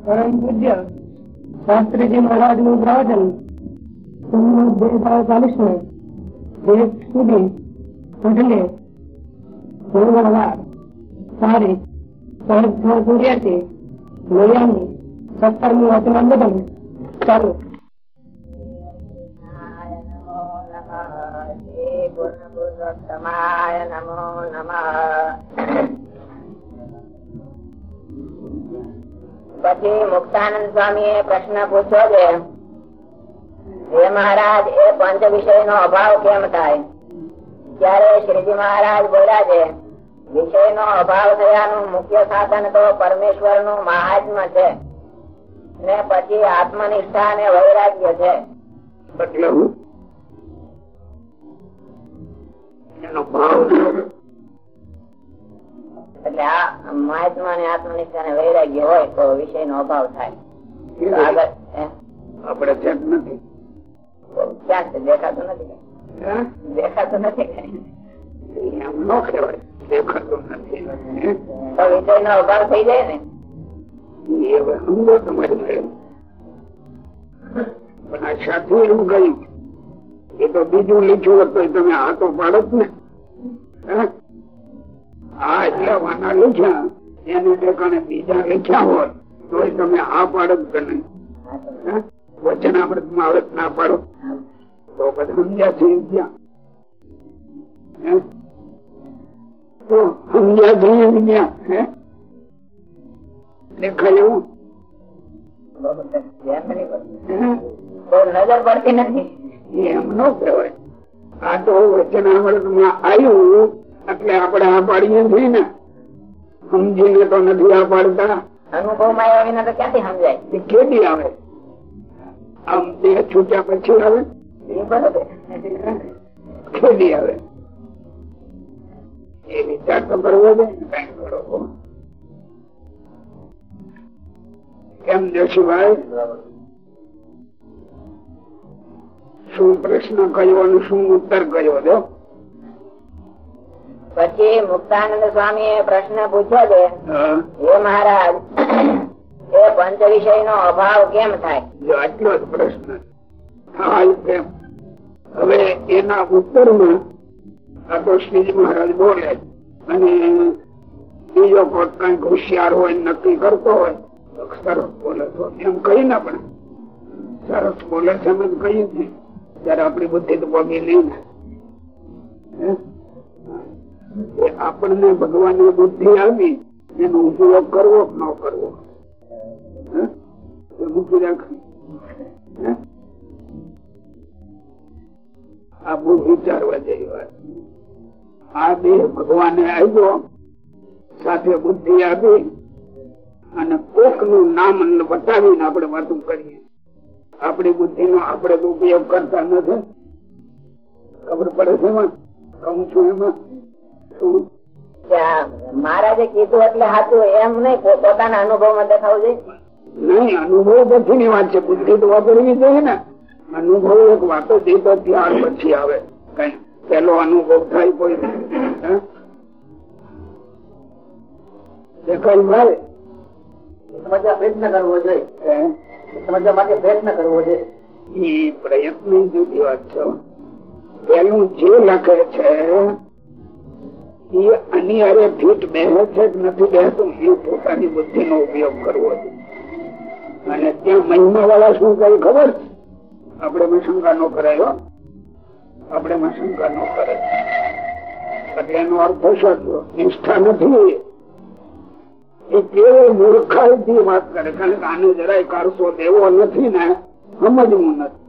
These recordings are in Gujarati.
પરમ પૂજ્ય શાસ્ત્રીજી મહારાજનું પ્રવચન બે હજાર ચાલીસ ને એક સુધી એટલે મંગળવાર તારીખ પાંચ છ ચોર્યાસી સત્તરમી સત્તરમું બદલ ચાલુ નમો નમઃ પછી મુક્તાનંદ સ્વામી પ્રશ્ન પૂછ્યો છે હે મહારાજ, એ પંચ વિષય નો અભાવ કેમ થાય? ત્યારે શ્રીજી મહારાજ બોલ્યા છે વિષય નો અભાવ થયાનું મુખ્ય સાધન તો પરમેશ્વરનું મહાત્મ્ય છે ને પછી આત્મનિષ્ઠા અને વૈરાગ્ય છે. એનો ભાવ એટલે આ મહાત્મા અને આત્મનિષ્ઠા ને વૈરાગ્ય હોય તો વિષય નો અભાવ થાય? આપડે ચેક નથી. ક્યાં છે? દેખાતું નથી? દેખાતું નથી એમ ન કહેવાય. દેખાતું નથી. તો વિષય નો અભાવ થઈ જાય ને? એ હવે તમારી મેળે પણ આ સાચું એમ કહ્યું. એ તો બીજું લીધું હતું તમે હાથો પાડો પાડત ને? આ એટલા વાના લખ્યા એને ઠેકાણે બીજા લખ્યા હોય તો તમે આ પાડત કે નહીં? હે? વચન અમૃતમાં ના પાડો? તો પછી સમજ્યા છે ત્યાં. એમ નો કહેવાય. આ તો વચન અમૃતમાં આવ્યું. એટલે આપણે આ પાડીએ છીએ ને સમજીને તો નથી આ પાડતા. અનુભવમાં આવ્યા વિના તો ક્યાંથી સમજાય? એ કેદી આવે? આમ દેહ છૂટ્યા પછી આવે? કેદી આવે? એ વિચાર તો કરવો છે કઈ થોડો કેમ જોશીભાઈ શું પ્રશ્ન કયો અને શું ઉત્તર કયો જો. પછી મુક્તાનંદ સ્વામી એ પ્રશ્ન પૂછ્યો છે એ હે મહારાજ એ પંચ વિષય નો અભાવ કેમ થાય? આટલો જ પ્રશ્ન. થાય કેમ? હવે એના ઉત્તરમાં આ તો શ્રીજી મહારાજ બોલે અને બીજો કોઈ કંઈક હોશિયાર હોય નક્કી કરતો હોય તો સરસ બોલે તો એમ કહી ના પણ સરસ બોલે છે એમ જ છે ત્યારે આપણી બુદ્ધિ તો પગી નહીં ને. એ આપણને ભગવાનને બુદ્ધિ આવી, એનો ઉપયોગ કરવો કે ન કરવો? મૂકી રાખવી આ બહુ વિચારવા જેવી આ દેહ ભગવાને આવ્યો સાથે બુદ્ધિ આપી, અને કોકનું નામ બતાવીને આપણે વાતું કરીએ. આપણી બુદ્ધિ નો આપણે ઉપયોગ કરતા નથી. ખબર પડે છે એમાં? કહું છું એમાં? કે મહારાજે કીધું એટલે સાચું એમ નહીં પોતાના અનુભવમાં દેખાવું જોઈએ. નહીં અનુભવ પછી ની વાત છે. બુદ્ધિ તો વાપરવી જોઈએ ને. અનુભવ એક વાતો દીધો ત્યાર પછી આવે. કઈ પેલો અનુભવ થાય કોઈ? દેખાય ભાઈ સમજવા પ્રયત્ન કરવો જોઈએ? સમજવા માટે પ્રયત્ન કરવો જોઈએ. એ પ્રયત્ન જુદી વાત છે. પેલું જે લખે છે આની ફીટ બેસે છે કે નથી બેસતું એ પોતાની બુદ્ધિ નો ઉપયોગ કરવો અને ત્યાં મહિમા વાળા શું કરે ખબર? આપણે માં શંકા નો કરાયો આપણે માં શંકા નો કરે. એટલે એનો અર્થ નિષ્ઠા નથી. એ કેવો મૂર્ખાઈ વાત કરે. કારણ કે આને જરાય કારસો દેવો નથી ને સમજવું નથી.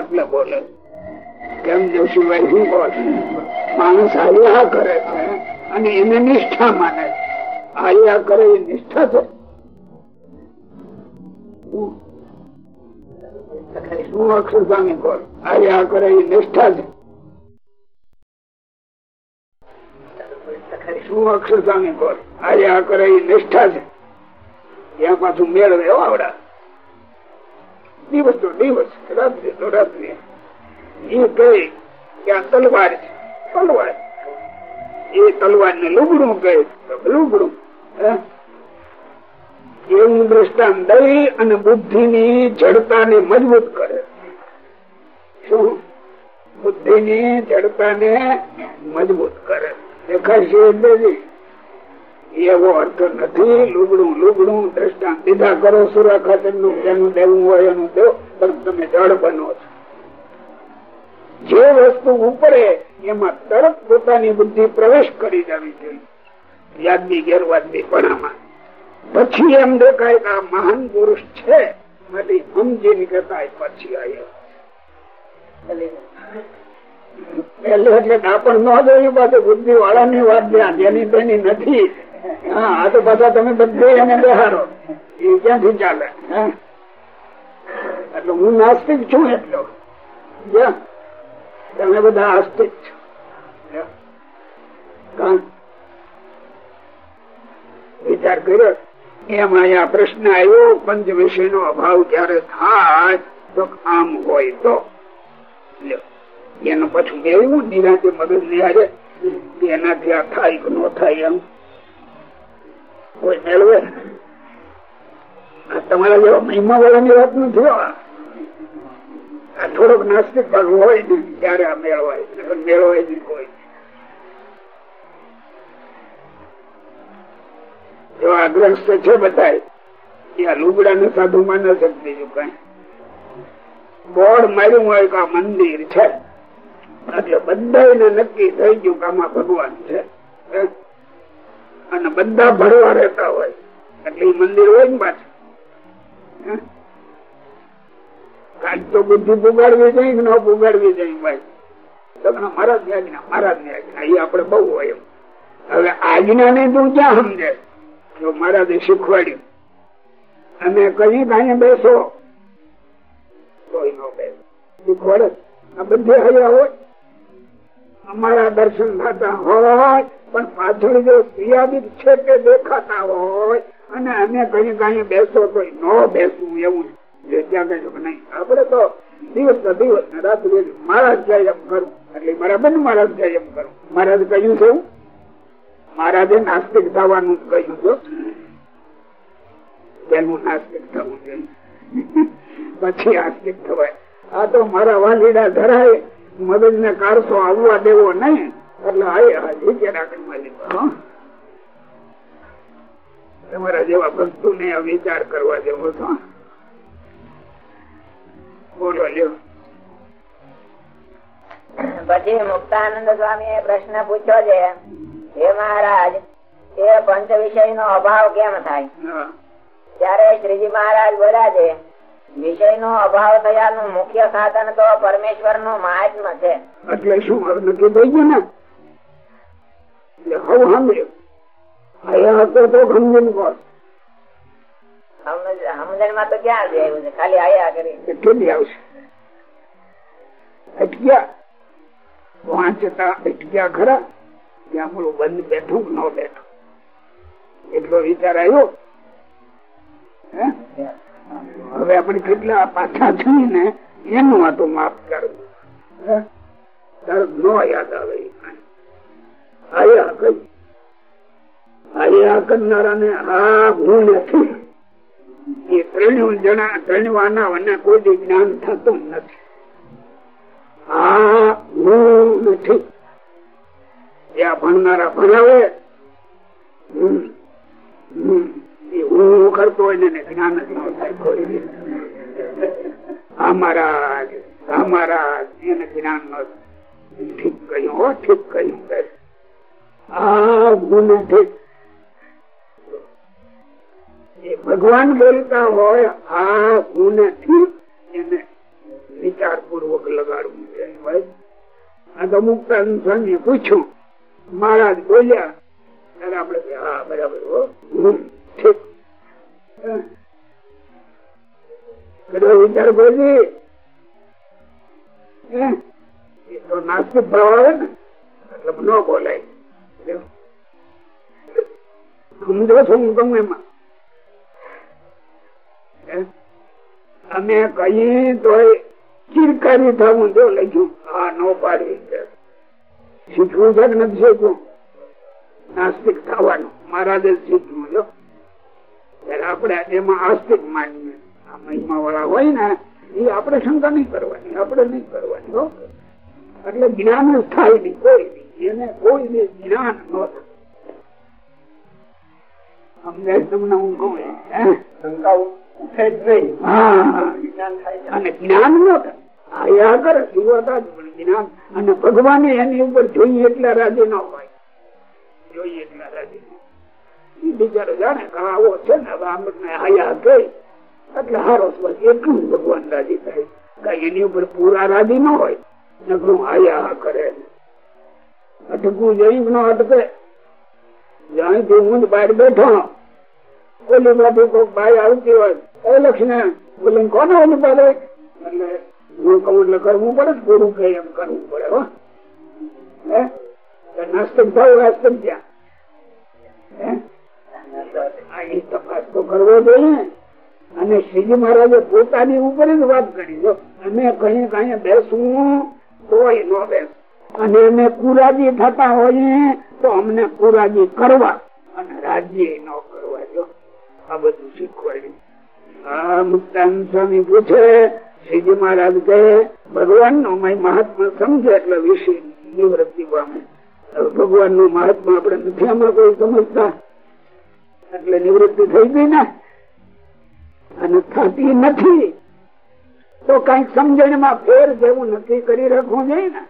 એટલે બોલે કેમ જોશીભાઈ શું બોલે માણસ આયા કરે છે અને એને નિષ્ઠા માને છે. કરે એ નિષ્ઠા છે. એ નિષ્ઠા છે. શું આવડા. દિવસ તો દિવસ, રાત્રિ તો રાત્રિ. તલવાર છે. તલવાર. એ તલવાર ને લુગડું કહે લુગડું. એવું દ્રષ્ટાંત દઈ અને બુદ્ધિ ની જડતા ને મજબૂત કરે. શું? બુદ્ધિ ની જડતા ને મજબૂત કરે. દેખાશે એટલે એવો અર્થ નથી. લુગડું લુગડું દ્રષ્ટાંત દીધા કરો. સુરા ખાતરનું જેનું દેવું હોય એનું દો પણ તમે જળ બનો છો. જે વસ્તુ ઉપરે, એમાં તરત પોતાની બુદ્ધિ પ્રવેશ કરી જવી જોઈએ. યાદની ગેરવાદની પણામાં. પછી એમ દેખાય કે આ મહાન પુરુષ છે, માટે સમજીને કહેતા પછી આવ્યો. પેલે એટલે આપણ ન જોયું પાસે બુદ્ધિ વાળા ની વાત ધ્યાન જેની તેની નથી. હા, આ તો પાછા તમે બધે એને બેહારો એ ક્યાંથી ચાલે? એટલે હું નાસ્તિક છું એટલો. તમે બધા આસ્તિક છો. વિચાર કર્યો? એમ અહીંયા પ્રશ્ન આવ્યો પંચ વિષય નો અભાવ જયારે થાય, તો આમ હોય તો. એનું પછી એવું નિરાંતે મગજ નિહારે એનાથી આ થાય કે ન થાય એમ. કોઈ મેળવે? તમારા જેવા મહિમા વાળાની વાત નથી આ થોડોક નાસ્તિક ભાગ હોય ને ત્યારે આ મેળવાય? મેળવાય નહીં કોઈ. જો આગ્રસ્ત છે બધા એ આ લુગડા ને સાધુ માં ન શકતી જો કઈ. બોર્ડ માર્યું હોય કે આ મંદિર છે. એટલે બધા નક્કી થઈ ગયું કે આમાં ભગવાન છે. અને બધા ભરવા રહેતા હોય. એટલે મંદિર હોય ને પાછું. કાંઈ તો બુદ્ધિ પુગાડવી કે ન પુગાડવી જાય ભાઈ. મારા જ આજ્ઞા મારા જ આજ્ઞા એ આપડે બહુ હોય એમ. હવે આજ્ઞા ને તું ક્યાં સમજે? જો મહારાજે શીખવાડ્યું. અને કઈ કાંઈ બેસો, કોઈ નો બેસો. શીખવાડે. આ બધે હયા હોય. અમારા દર્શન થતા હોય, પણ પાછળ જો ક્રિયાદિત છે કે દેખાતા હોય, અને અમે કઈ કઈ બેસો તો ન બેસવું એવું મહારાજ કહ્યું છે મહારાજે નાસ્તિક થવાનું કહ્યું છે. પેલું નાસ્તિક થવું જોઈએ પછી આસ્તિક થવાય. આ તો મારા વાલીડા ધરાય. મગજ ને કારસો આવવા દેવો નહીં. એટલે હાજે રાખવામાં લીધો તમારા જેવા ભક્તો ને વિચાર કરવા જેવો તો બોલો લ્યો. પછી મુક્તાનંદ સ્વામી એ પ્રશ્ન પૂછ્યો છે હે મહારાજ એ પંચ વિષય નો અભાવ કેમ થાય? ત્યારે શ્રીજી મહારાજ બોલ્યા છે વિષય નો અભાવ થયાનું મુખ્ય સાધન તો પરમેશ્વરનું મહાત્મ છે. એટલે શું નક્કી થઈ ગયું ને? હવે આયા હતો તો સમજીને કહો સમજણમાં તો ખાલી આયા કરી. કેટલી અટક્યા. વાંચતા અટક્યા ખરા. બંધ બેઠું ન એટલો વિચાર આવ્યો. હવે આપણે કેટલા પાછા છીએ ને, એનું આ તો માફ કરવું તરત ન યાદ આવે આયા કઈ. આયા કરનારા ને આ હું નથી. એ ત્રણ જણા ત્રણવાના કોઈ જ્ઞાન થતું નથી. આ હું નથી. જ્યાં ભણનારા ભણાવે હું કરતો હોય ને જ્ઞાન જ ઠીક કહ્યું, હો, ઠીક કહ્યું. આ હું નથી. ભગવાન બોલતા હોય આ હું નથી, એને વિચાર પૂર્વક લગાડવું છે. આ તો મુક્તાન સ્વામી પૂછ્યું. મહારાજ બોલ્યા ત્યારે આપડે હા, બરાબર ઠીક. વિચાર બોલી એ તો નાસ્તિક આવે ને, એટલે ન બોલાય. સમજો છો હું કહું એમાં? અમે કહીએ તો ચીરકારી થવું જો લખ્યું. આ નો પાડી શીખવું છે નથી શીખવું? નાસ્તિક થવાનું. મહારાજે શીખવું જો આપણે એમાં આસ્તિક માનીએ. આ મહિમા વાળા હોય ને, એ આપણે શંકા નહીં કરવાની. આપણે નહીં કરવાની, હો. એટલે જ્ઞાન જ થાય નહીં. કોઈ નહીં. એને કોઈ બી જ્ઞાન ન થાય. સમજાય તમને હું કહું? શંકા અને જ્ઞાન ન જ્ઞાન. ભગવાન એની ઉપર જોઈએ એટલા રાજી ન હોય. જોઈએ એટલા રાજી બિચારો જાણે આવો છે ને હવે આમને આયા ગઈ એટલે હારો એટલું ભગવાન રાજી થાય. કઈ એની ઉપર પૂરા રાજી ન હોય. નકરું આયા કરે. અટકવું જઈ ન અટકે. જાણીથી હું બહાર બેઠો ઓલી બાજુ કોઈક બાઈ આવતી હોય એ કોને ઓલી પડે? એટલે હું કહું, એટલે કરવું પડે પૂરું કહે એમ કરવું પડે હો. નાસ્તક નાસ્તક ત્યાં તપાસ તો કરવો જોઈએ. અને શ્રીજી મહારાજે પોતાની ઉપર જ વાત કરી, જો. અમે કઈ કઈ બેસવું કોઈ ન બેસ. અને અમે કુરાજી થતા હોઈએ, તો અમને કુરાજી કરવા અને રાજ્ય ન કરવા, જો. આ બધું શીખવાડ્યું. સ્વામી પૂછે, શ્રીજી મહારાજ કહે ભગવાનનું મહાત્મા સમજે એટલે વિશે નિવૃત્તિ પામે. ભગવાનનું મહાત્મા આપણે નથી આમાં કોઈ સમજતા. એટલે નિવૃત્તિ થઈ ગઈ ને. અને થતી નથી. તો કઈ સમજણમાં ફેર જેવું નક્કી કરી રાખવું જોઈએ ને.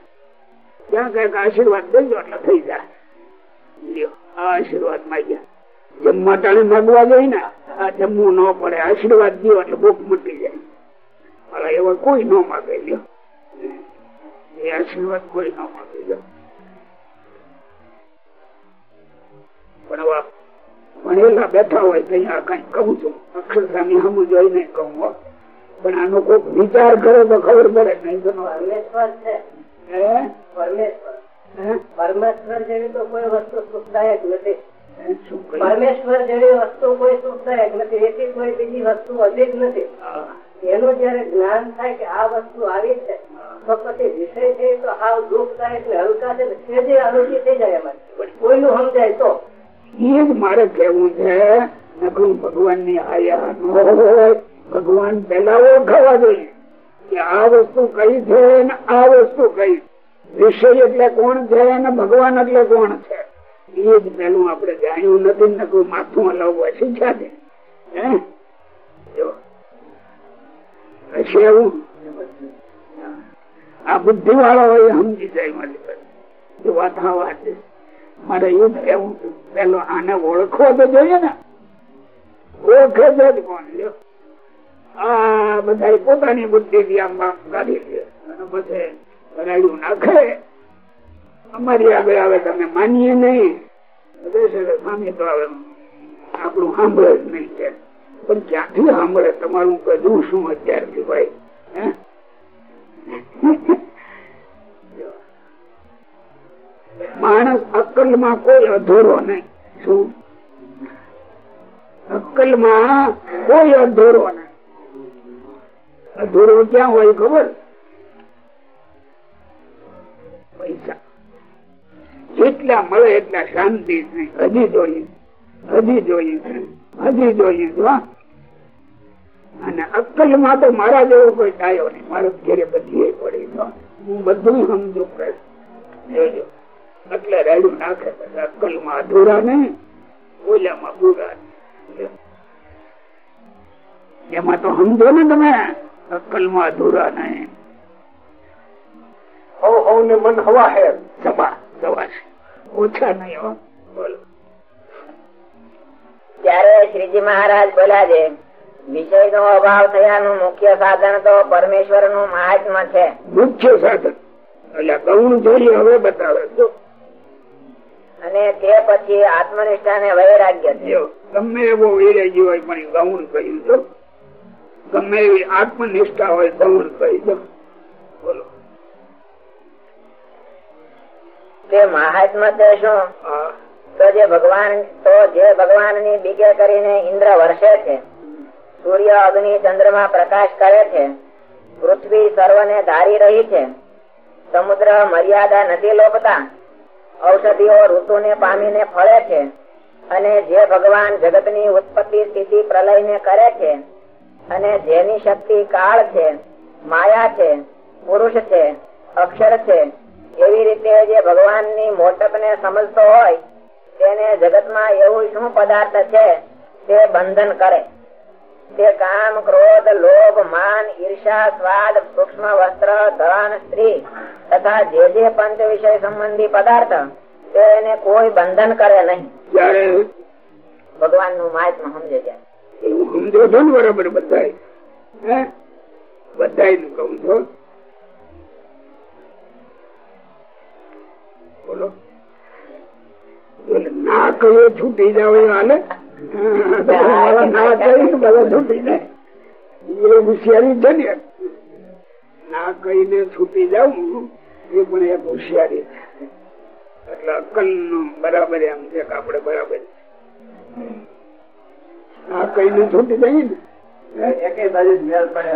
ત્યાં કંઈક આશીર્વાદ દેજો એટલે થઈ જાય. આશીર્વાદ માંગ્યા જમવા ટાણે માગવા જોઈએ ને. આ જમવું ન પડે આશીર્વાદ દો એટલે ભૂખ મટી જાય. અલા એવા કોઈ ન માગે લ્યો. એ આશીર્વાદ કોઈ ન માગે લ્યો. પણ ભણેલા બેઠા હોય તો અહીંયા કઈ કહું છું. અક્ષર સ્વામી હમું જોઈને કહું હો. પણ આનો કોઈક વિચાર કરે તો ખબર પડે. નહીં તો. પરમેશ્વર છે. પરમેશ્વર. પરમેશ્વર જેવી તો કોઈ વસ્તુ સુખદાયક નથી? પરમેશ્વર જેવી વસ્તુ કોઈ સુખદાયક નથી. એથી કોઈ બીજી વસ્તુ અધિક નથી. એનું જયારે જ્ઞાન થાય કે આ વસ્તુ આવી છે, તો પછી વિષય છે તો આ દુઃખ થાય એટલે હલકા છે તે જે અનુભૂતિ થઈ જાય એમાં. કોઈનું સમજાય તો? એ જ મારે કેવું છે. નકલું ભગવાનની આયા ન હોય. ભગવાન પેલા ઓળખાવા જોઈએ કે આ વસ્તુ કઈ છે ને આ વસ્તુ કઈ વિષય એટલે કોણ છે ને ભગવાન એટલે કોણ છે? આપણે જાણ્યું નથી નકરું માથું હલાવવા શીખ્યા છે હશે એવું? આ બુદ્ધિ વાળો હોય સમજી જાય મારી વાત હા વાત મારે એ જ કહેવું પેલો આને ઓળખવો તો જોઈએ ને. ઓળખે છે જ કોણ લ્યો આ બધા પોતાની બુદ્ધિ થી આમ કાઢી લે અને પછી રાડ્યું નાખે. અમારી આગળ આવે, તમે માનીએ નહીં. સ્વામી તો આવે. આપણું સાંભળે જ નહીં છે. પણ ક્યાંથી સાંભળે? તમારું કદું શું અત્યારથી ભાઈ માણસ અક્કલમાં કોઈ અધૂરો નહીં. શું? અક્કલમાં કોઈ અધૂરો નહીં. અધૂરો ક્યાં હોય ખબર? પૈસા. જેટલા મળે એટલા શાંતિ હજી જોઈએ. હજી જોઈએ હજી જોઈએ. અને અક્કલમાં તો મારા જેવો કોઈ ડાયો નહીં. મારો ઘેરે બધી પડી. હું બધું સમજુ જોજો એટલે રેડું નાખે અક્કલમાં અધૂરા નહીં. ઓલામાં પૂરા એમાં તો સમજો ને તમે. અક્કલમાં અધૂરા નહીં. હવ હવ ને મન હવા હે. સભા. સવા ઓછા નહીં હો. બોલો. ત્યારે શ્રીજી મહારાજ બોલ્યા છે વિષય નો અભાવ થયાનું મુખ્ય સાધન તો પરમેશ્વરનું મહાત્મા છે. મુખ્ય સાધન. એટલે કૌણ જોઈએ હવે બતાવે. અને તે પછી આત્મનિષ્ઠા ને વૈરાગ્ય છે. ગમે એવો વૈરાગ્ય હોય પણ ગૌણ કહ્યું તો ગમે એવી આત્મનિષ્ઠા હોય ગૌણ કહી દો બોલો. તે મહાત્મા તે શું? તો જે ભગવાન, તો જે ભગવાનની બીકે કરીને ઇન્દ્ર વર્ષે છે. સૂર્ય અગ્નિ ચંદ્રમા પ્રકાશ કરે છે. પૃથ્વી સર્વને ધારી રહી છે. સમુદ્ર મર્યાદા નથી લોપતા ઔષધિઓ ઋતુને પામીને ફળે છે. અને જે ભગવાન જગતની ઉત્પત્તિ સ્થિતિ પ્રલય ને કરે છે અને જેની શક્તિ કાળ છે, માયા છે, પુરુષ છે, અક્ષર છે એવી રીતે જે ભગવાનની મોટપ ને સમજતો હોય તેને જગતમાં એવું શું પદાર્થ છે તે બંધન કરે. તે કામ ક્રોધ લોભ માન ઈર્ષા સ્વાદ સૂક્ષ્મ વસ્ત્ર ધન સ્ત્રી તથા જે જે પંચ વિષય સંબંધી પદાર્થ તેને કોઈ બંધન કરે નહીં. ભગવાનનું મહાત્મ સમજે છે એવું સમજો છો ને બરાબર બધા બધા નું કઉ છો. બોલો. ના કહીએ છૂટી જાવ હાલે ના કહીને બધા છૂટીને એ હોશિયારી છે ને. ના કહીને છૂટી જાઉં, એ પણ એક હોશિયારી છે. એટલે અક્કલ બરાબર એમ છે કે આપડે બરાબર ના કહીને છૂટી જઈએ ને. એક બાજુ મેળ પડે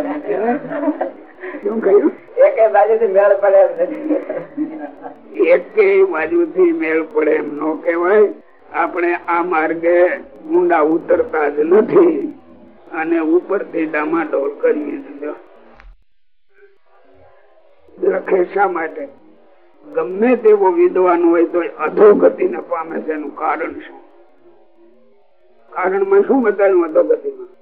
શું કહ્યું? એકે બાજુ મેળ પડે એમ નથી. એકે બાજુ મેળ પડે એમ નો કહેવાય. આપણે આ માર્ગે ઊંડા ઉતરતા જ નથી. અને ઉપરથી ડામાડોળ કરીએ લખે શા માટે? ગમે તેવો વિદ્વાન હોય તો અધોગતિ ને પામે છે એનું કારણ શું? કારણમાં શું બતાવ્યું અધોગતિમાં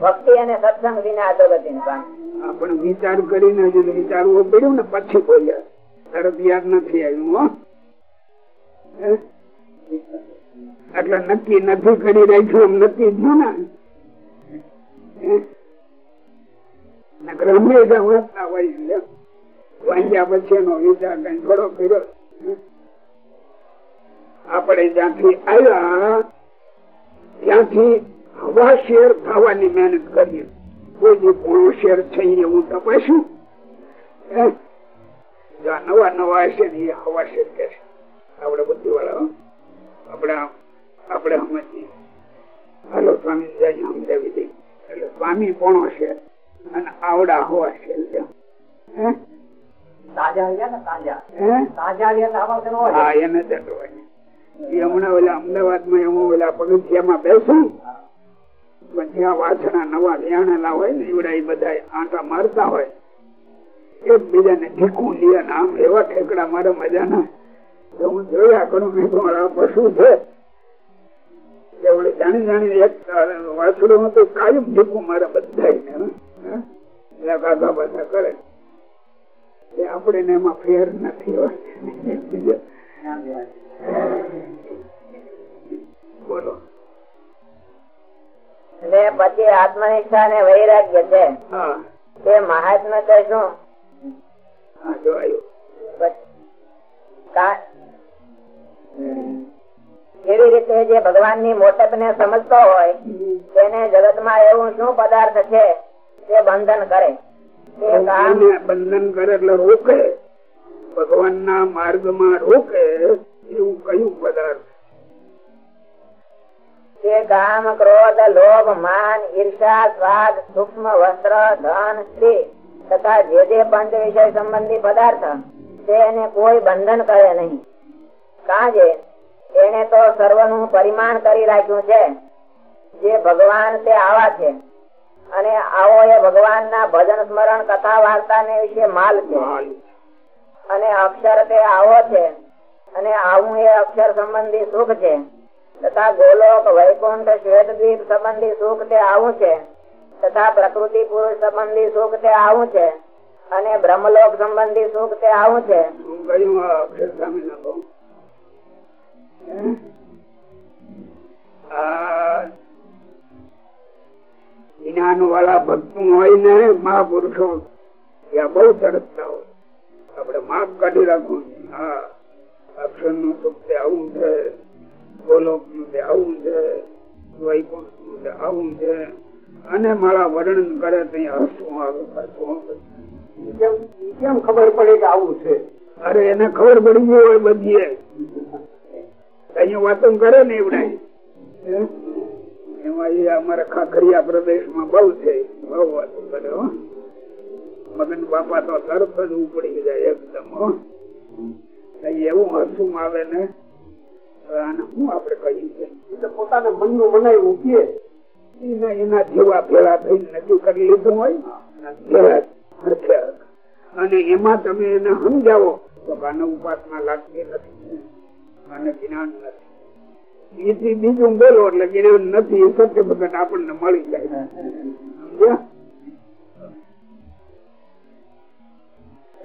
ભક્તિ અને સત્સંગ વિના અધોગતિ આપણે વિચાર કરીને હજુ વિચારવું પડ્યું ને પછી બોલ્યા તરત યાદ નથી આવ્યું એટલે નક્કી નથી કરી રાખ્યું એમ નક્કી થયું ને વાંચતા હોય. વાંચ્યા પછી એનો વિચાર કઈ થોડો કર્યો? આપણે જ્યાંથી આવ્યા ત્યાંથી હવા શેર થવાની મહેનત કરીએ. કોઈ પોણો શેર છે એવું તપાસ્યું? નવા નવા હશે ને એ હવા શેર કે છે. આપડે બુદ્ધિ વાળા આપડે આપડે સમજીએ હાલો સ્વામી સમજાવી દઈ એટલે સ્વામી કોણ હશે અને આવડા હવા શેર છે હે? તાજા તાજા. હે? તાજા આવ્યા તો આમાં હોય. હમણાં ઓલા અમદાવાદમાં હું ઓલા પગથિયામાં બેસું આ વાછડા નવા વ્યાણેલા હોય ને, એવડા એ બધા આંટા મારતા હોય, એકબીજાને ઢીકું લે આમ એવા ઠેકડા મારે મજાના તો હું જોયા કરું મેં મારા પશુ છે? જાણી જાણી એક વાછડું હતું, કાયમ ઢીકું મારે બધા ગાગા બધા કરે. આપણે એમાં ફેર નથી હોય. બોલો. પછી આત્મનિષ્ઠા ને વૈરાગ્ય છે. તે મહાત્મ તો શું? હા જો આવ્યું બસ. કા- એવી રીતે જે ભગવાનની મોટપ ને સમજતો હોય તેને જગતમાં એવું શું પદાર્થ છે તે બંધન કરે. બંધન કરે એટલે રોકે. ભગવાન ના માર્ગમાં રોકે. એવું કયું પદાર્થ તે કામ ક્રોધ લોભ માન ઈર્ષા સ્વાદ સૂક્ષ્મ વસ્ત્ર ધન સ્ત્રી તથા જે જે પંચ વિષય સંબંધી પદાર્થ તેને કોઈ બંધન કરે નહીં. કાજે એને તો સર્વનું પરિમાણ કરી રાખ્યું છે. જે ભગવાન તે આવા છે. અને આવો એ ભગવાન ના ભજન સ્મરણ કથા વાર્તા ને વિશે માલ છે. અને અક્ષર તે આવો છે. અને આવું એ અક્ષર સંબંધી સુખ છે. તથા ગોલોક, વૈકુંઠ શ્વેતદ્વીપ સંબંધી સુખ તે આવું છે. તથા પ્રકૃતિ પુરુષ સંબંધી સુખ તે આવું છે. અને બ્રહ્મલોક સંબંધી સુખ તે આવું છે. જ્ઞાન વાળા ભક્તો હોય ને મહાપુરુષો બહુ તરસતા હોય. આપડે માપ કાઢી રાખવું હા. અક્ષરનું સુખ છે આવું છે ગોલોકનું છે આવું છે વૈકુંઠ આવું છે, અને મારા વર્ણન કરે ત્યાં હસવું આવે? કેમ ખબર પડે કે આવું છે? અરે એને ખબર પડી ગઈ હોય બધી અહીંયા વાતો કરે ને એવડા. એમાં એ અમારા ખાખરિયા પ્રદેશમાં બહુ છે. બહુ વાતો કરે મગન બાપા તો તરત જ ઉપડી જાય એકદમ, હો. એવું હસું આવે ને? એમાં તમે એને સમજાવો તો ઉપાસના લાગતી નથી અને જ્ઞાન નથી. બીજું બોલો એટલે જ્ઞાન નથી સત્ય ભગત આપણને મળી જાય. સમજ્યા?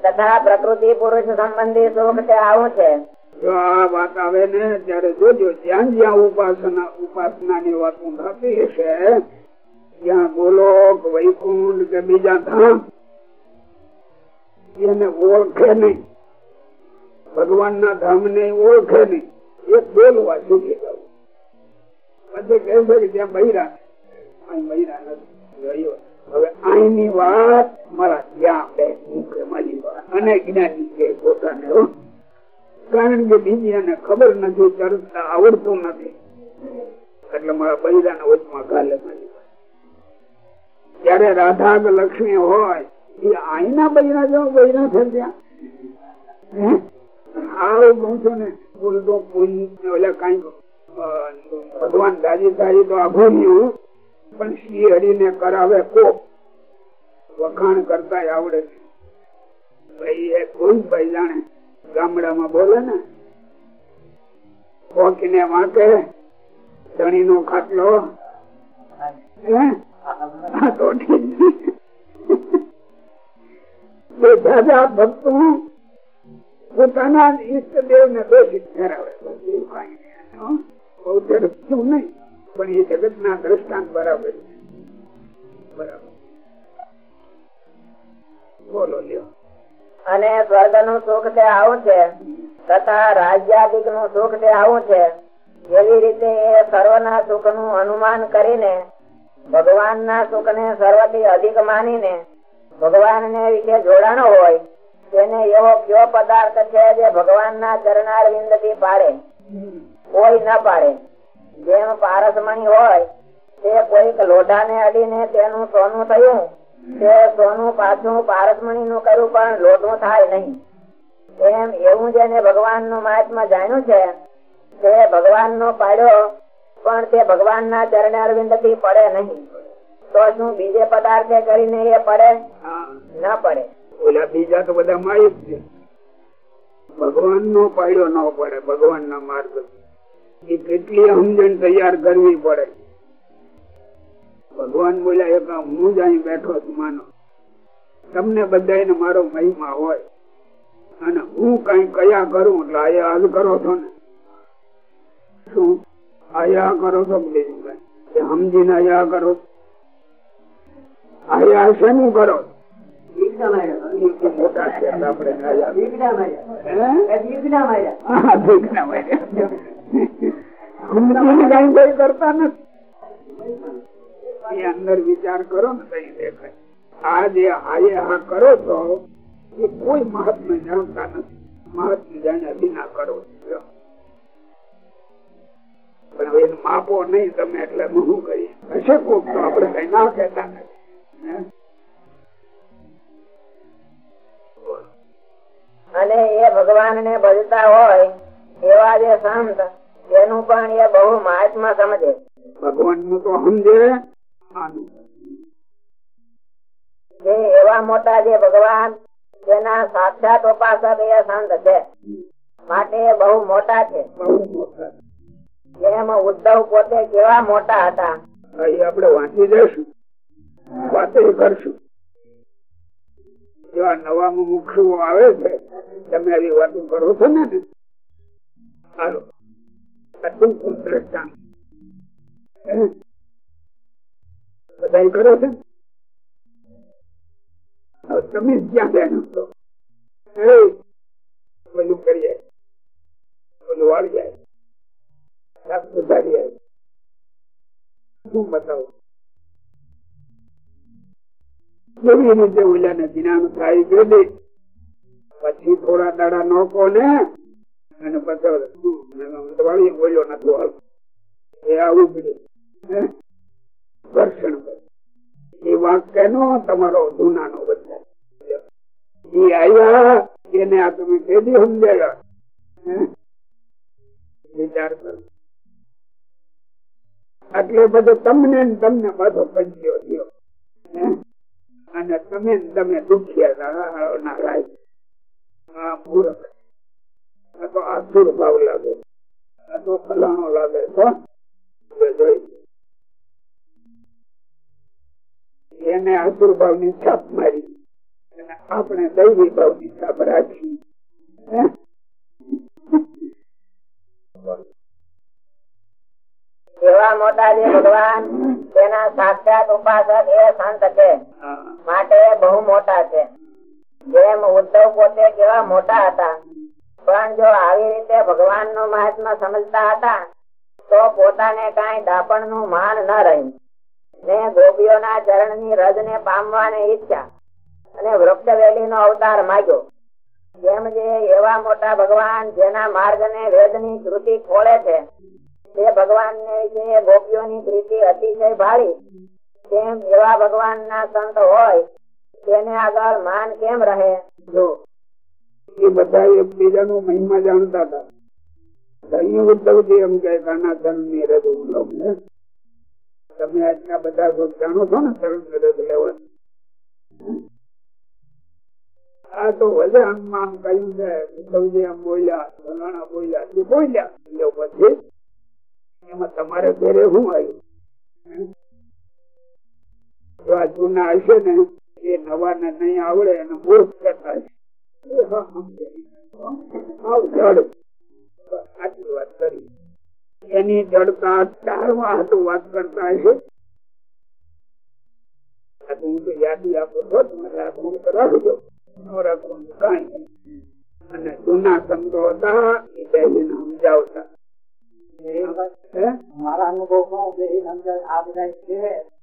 તથા પ્રકૃતિ, પુરુષ સંબંધી સુખ છે આવું છે. જો આ વાત આવે ને, ત્યારે જોજો, જ્યાં જ્યાં ઉપાસના ઉપાસના ની વાતો થતી હશે, ત્યાં ગોલોક, વૈકુંઠ કે બીજા ધામ, એને ઓળખે નહીં. ભગવાન ના ધામ ને ઓળખે નહીં. એક બોલવા શીખી ગયું પછી કહે છે કે ત્યાં બૈરા. અહીં બૈરા નથી. જોયું? હવે અહીંની વાત મારા ત્યાં બે મારી વાત. અને જ્ઞાની છે પોતાને કારણ કે બીજી ખબર નથી ચરતા આવડતું નથી. એટલે મારા બૈરા ના વચમાં કાલે મારી ત્યારે રાધા કે લક્ષ્મી હોય, એ આઈના બૈરા જો બૈરા છે ત્યાં. કહું છું ને, ભૂલ તો ભૂલ ઓલા કઈ ભગવાન થાય તો આઘોન્યું પણ સિંહ હરિને કરાવે કોપ. વખાણ કરતા આવડે છે. ભાઈ એ કોઈ ભાઈ જાણે? ગામડામાં બોલે ને. કોકીને વાંકે ધણી નો ખાટલો ભક્તો પોતાના ઈષ્ટદેવ ને કાંઈ નહીં. બહુ નહીં. પણ એ જગત ના દ્રષ્ટાંત બરાબર. બરાબર. બોલો, લ્યો. અને સ્વર્ગનું સુખ તે આવું છે, તથા રાજ્યાદિકનું સુખ તે આવું છે. એવી રીતે એ સર્વના સુખનું અનુમાન કરીને ભગવાન ના સુખ ને સર્વથી અધિક માનીને ભગવાન ને વિશે જોડાણો હોય, તેને એવો કયો પદાર્થ છે જે ભગવાન ના ચરણારવિંદથી પાડે? કોઈ ના પાડે. જેમ પારસમણી હોય, તે કોઈક લોઢાને અડીને તેનું સોનું થયું, તે સોનું પાછું પારસમણી નું કર્યું, પણ લોઢું થાય નહીં. એમ એવું જેને ભગવાનનું મહાત્મા જાણ્યું છે. તે ભગવાન નો પાડ્યો, પણ તે ભગવાન ના ચરણ અરવિંદથી પડે નહીં. તો શું બીજે પદાર્થે કરીને એ પડે? ના ન પડે. ઓલા બીજા તો બધા જ છે. ભગવાન નો પાડ્યો ન પડે ભગવાન ના માર્ગ એ કેટલી સમજણ તૈયાર કરવી પડે? ભગવાન બોલ્યા એક હું જ અહીં બેઠો છું માનો. તમને બધાને મારો મહિમા હોય. અને હું કઈ કયા કરું? એટલે આયા કરો છો ને. શું? આયા કરો છો બીજું કઈ સમજીને આયા કરો? આયા શેનું કરો? આપણે અંદર વિચાર કરો ને કઈ દેખાય. આ જે આયે હા કરો છો, એ કોઈ મહાત્મા જાણતા નથી. મહાત્મા જાણ્યા વિના કરો છો. માપો નહીં તમે એટલે હું કરીએ? હશે કોક તો આપણે કઈ ના કહેતા નથી અને એ ભગવાન ને ભજતા હોય એવા જે સંત એનું પણ એ બહુ મહાત્મા સમજે. ભગવાનનું તો સમજે. એવા મોટા જે ભગવાન જેના સાક્ષાત ઉપાસક એ સંત છે. માટે એ બહુ મોટા છે. જેમ ઉદ્ધવ પોતે કેવા મોટા હતા. આપણે વાંચી જઈશું. વાત કરશું. જેવા નવા મુખ્યો આવે છે તમે આવી વાતો કરો છો ને? વાળી જાય સુધારી બતાવું કેવી રીતે ઓલાને થાય છે પછી થોડા દાડા ને અને વાળી બોલ્યો નથી એ આવું પડ્યું ઘર્ષણ એ વાક્ય નો તમારો જૂના નો બધા એને આ તમે કેદી સમજાયા વિચાર કરો. એટલે બધો તમને તમને બધો પંચ્યો થયો? અને તમે તમે દુખ્યા ના રાય આ મૂર્ખ. આ તો આસુર ભાવ લાગે. તો ફલાણો લાગે તો? એને આતુર ભાવની છાપ મારી. અને આપણે દૈવી ભાવની છાપ રાખી. એવા મોટા જે ભગવાન તેના સાક્ષાત ઉપાસક એ સંત છે. માટે બહુ મોટા છે. જેમ ઉદ્ધવ પોતે કેવા મોટા હતા પણ જો આવી રીતે ભગવાનનું મહાત્મા સમજતા હતા, તો પોતાને કઈ દાપણનું માન ન રહ્યું. ને ગોપીઓના ચરણની રજ ને પામવાની ઈચ્છા અને વૃક્ષ વેલી નો અવતાર માગ્યો. જેમ જે એવા મોટા ભગવાન જેના માર્ગ ને વેદની કૃતિ ખોળે છે, તે ભગવાન ને જે ગોપીઓની પ્રીતિ અતિશય ભાળી, તેમ એવા ભગવાન ના સંત હોય, તેને આગળ માન કેમ રહે? જો એ બધા એકબીજાનો મહિમા જાણતા હતા. તમારે ઘરે શું આવ્યું? જો આ જૂના હશે ને, એ નવા ને નહીં આવડે અને મૂર્ખ કરતા હશે એની જડતા ટાળવા હાટુ વાત કરતા છે હું તો યાદી આપું છો તમે રાખવું રાખજો. ન રાખવું કઈ અને જૂના સંતો હતા, એ બેસીને સમજાવતા. મારા અનુભવ આ બધા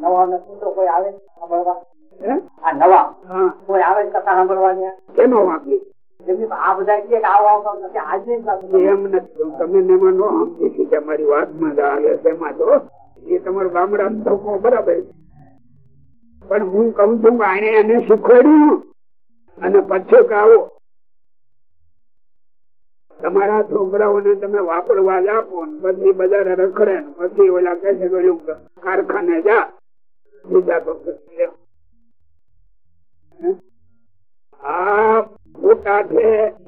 નવા નથી તો કોઈ આવે સાંભળવા? આ નવા? કોઈ આવે કથા સાંભળવાની કેનો વાંકી? આ બધા કે આવો આવતો નથી આજે એમ નથી તમે એમાં નો સમજી છે કે અમારી વાતમાં જ હાલે છે તો. એ તમારો ગામડા ધોકો બરાબર પણ હું કઉ છું આને એને શીખવાડ્યું. અને પછી આવો તમારા છોકરાઓને તમે વાપરવા જ આપો બધી બજારે રખડે પછી ઓલા કે છે કારખાને જા. બીજા તો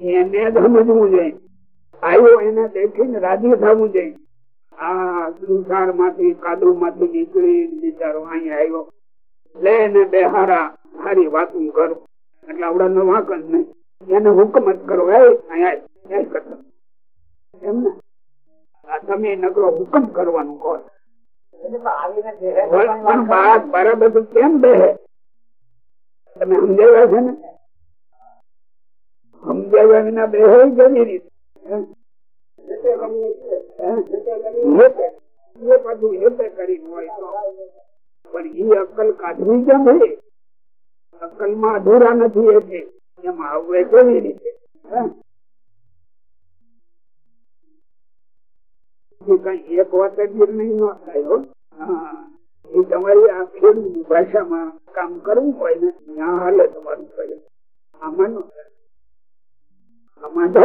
એને સમજવું રાજી થવું જોઈએ આ સંસારમાંથી નીકળી બિચારો અહીંયા આવ્યો. લે એને બે હારા હારી વાતું કરો. એટલે આવડા નો વાંક જ એને હુકમ કરો એ અહીંયા પણ? એ અક્કલ કાઢવી કેમ છે અક્કલમાં અધૂરા નથી એમાં આવડે કેવી રીતે હે? એ તમારી આ ભાષામાં કામ કરવું હોય ને, ત્યાં હાલે તમારું કરે આમાં આમાં તો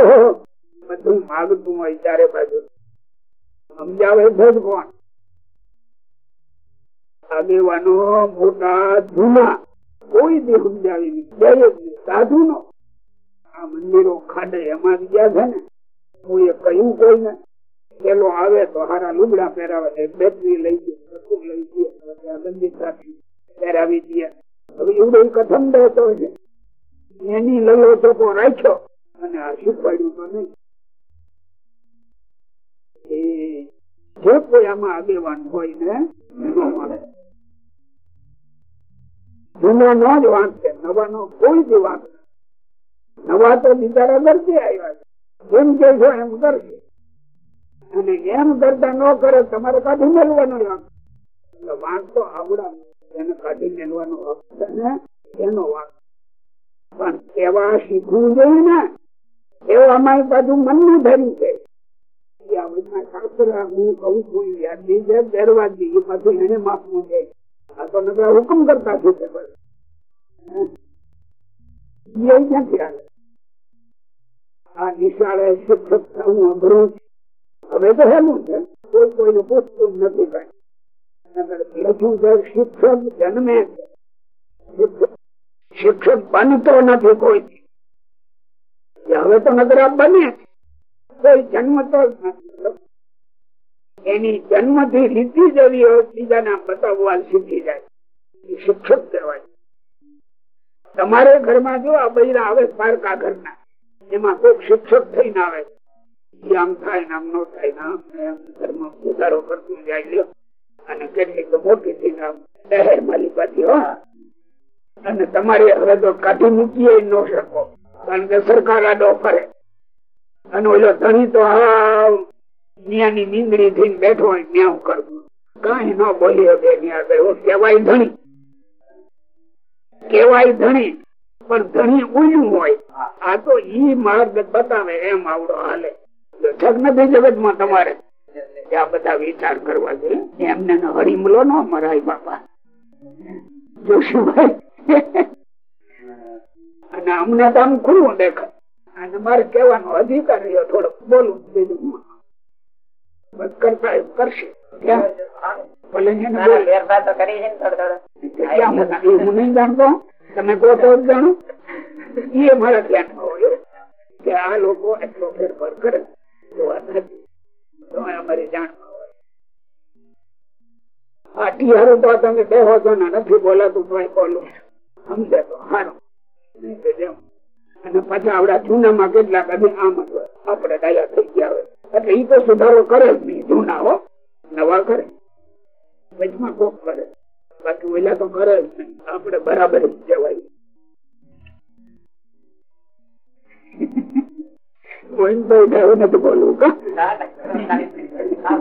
બધું માગતું હોય ચારે બાજુ. સમજાવે કોણ? આગેવાનો મોટા જૂના કોઈ દી સમજાવી નહીં. સાધુ નો આ મંદિરો ખાડે એમાં ગયા છે ને. હું એ કહ્યું કોઈ ને પેલો આવે તો હારા લુગડા પહેરાવે બેટરી લઈ સાથી પહેરાવી દે એવડો કથમ દેતો છે. એની લલો ચોપો રાખ્યો અને આ શીખવાડ્યું તો નહીં. જે કોઈ આમાં આગેવાન હોય ને, એનો મળે જૂનો નો જ છે નવા નો કોઈ જ નથી. નવા તો બિચારા દર્દી આવ્યા છે. જેમ કે એમ કરશે. અને એમ ગરદા ન કરે, તમારે કાઢી મેળવાનો વાંક તો આવડા. એને કાઢી મેળવાનો હક છે ને, એનો વાંક. પણ એવા શીખવું જોઈએ ને, એવું અમારી બાજુ મનનું ધર્યું છે. હું હુકમ કરતા આ નિશાળે શિક્ષક થવું અઘરું હવે તો હેલું છે. કોઈ કોઈને પૂછતું નથી શિક્ષક જન્મે શિક્ષક બનતો નથી કોઈ હવે તો નગરા બને કોઈ જન્મતો જ નથી. એની જન્મથી રીતિ જ એવી હોય બીજાને બતાવવા શીખી જાય શિક્ષક કહેવાય તમારે ઘરમાં જો આ બૈરા આવે, પારકા ઘરના, એમાં કોઈક શિક્ષક થઈને આવે આમ અને કેટલીક તમારે હવે તો કાઢી મૂકીએ ન શકો. કારણ કે સરકાર આડો કરે. અને ઓલો ધણી તો હા ની નીંદડી થઈને બેઠો હોય ન્યા કરવું કઈ ન બોલી હવે ત્યાં કેવાય ધણી. કેવાય ધણી. પણ ધણી ઉયું હોય. આ તો ઈ માર્ગ બતાવે એમ આવડો હાલે. ઠગ નથી જગતમાં તમારે. આ બધા વિચાર કરવા જોઈએ. એમને હરીમલો ન મરાય બાપા. જોશુભાઈ. અને અમને તો આમ ખુલ્લું દેખાય. અને મારે કેવાનો અધિકાર રહ્યો થોડોક. બોલું બીજું કરતા કરશે. થોડો થોડો. હું? નહીં જાણતો? તમે કહો તો જાણો. એ મારા ધ્યાન કે આ લોકો એટલો ફેરફાર કરે. અને પાછા આવડા જૂનામાં કેટલાક આમ આપડે ડાયા એટલે ઈ તો સુધારો કરે જ નહીં, જૂના હો. નવા કરે. વચમાં કોક કરે. બાકી ઓલા તો કરે જ નહીં. આપડે બરાબર જવાય. નથી બોલવું કા?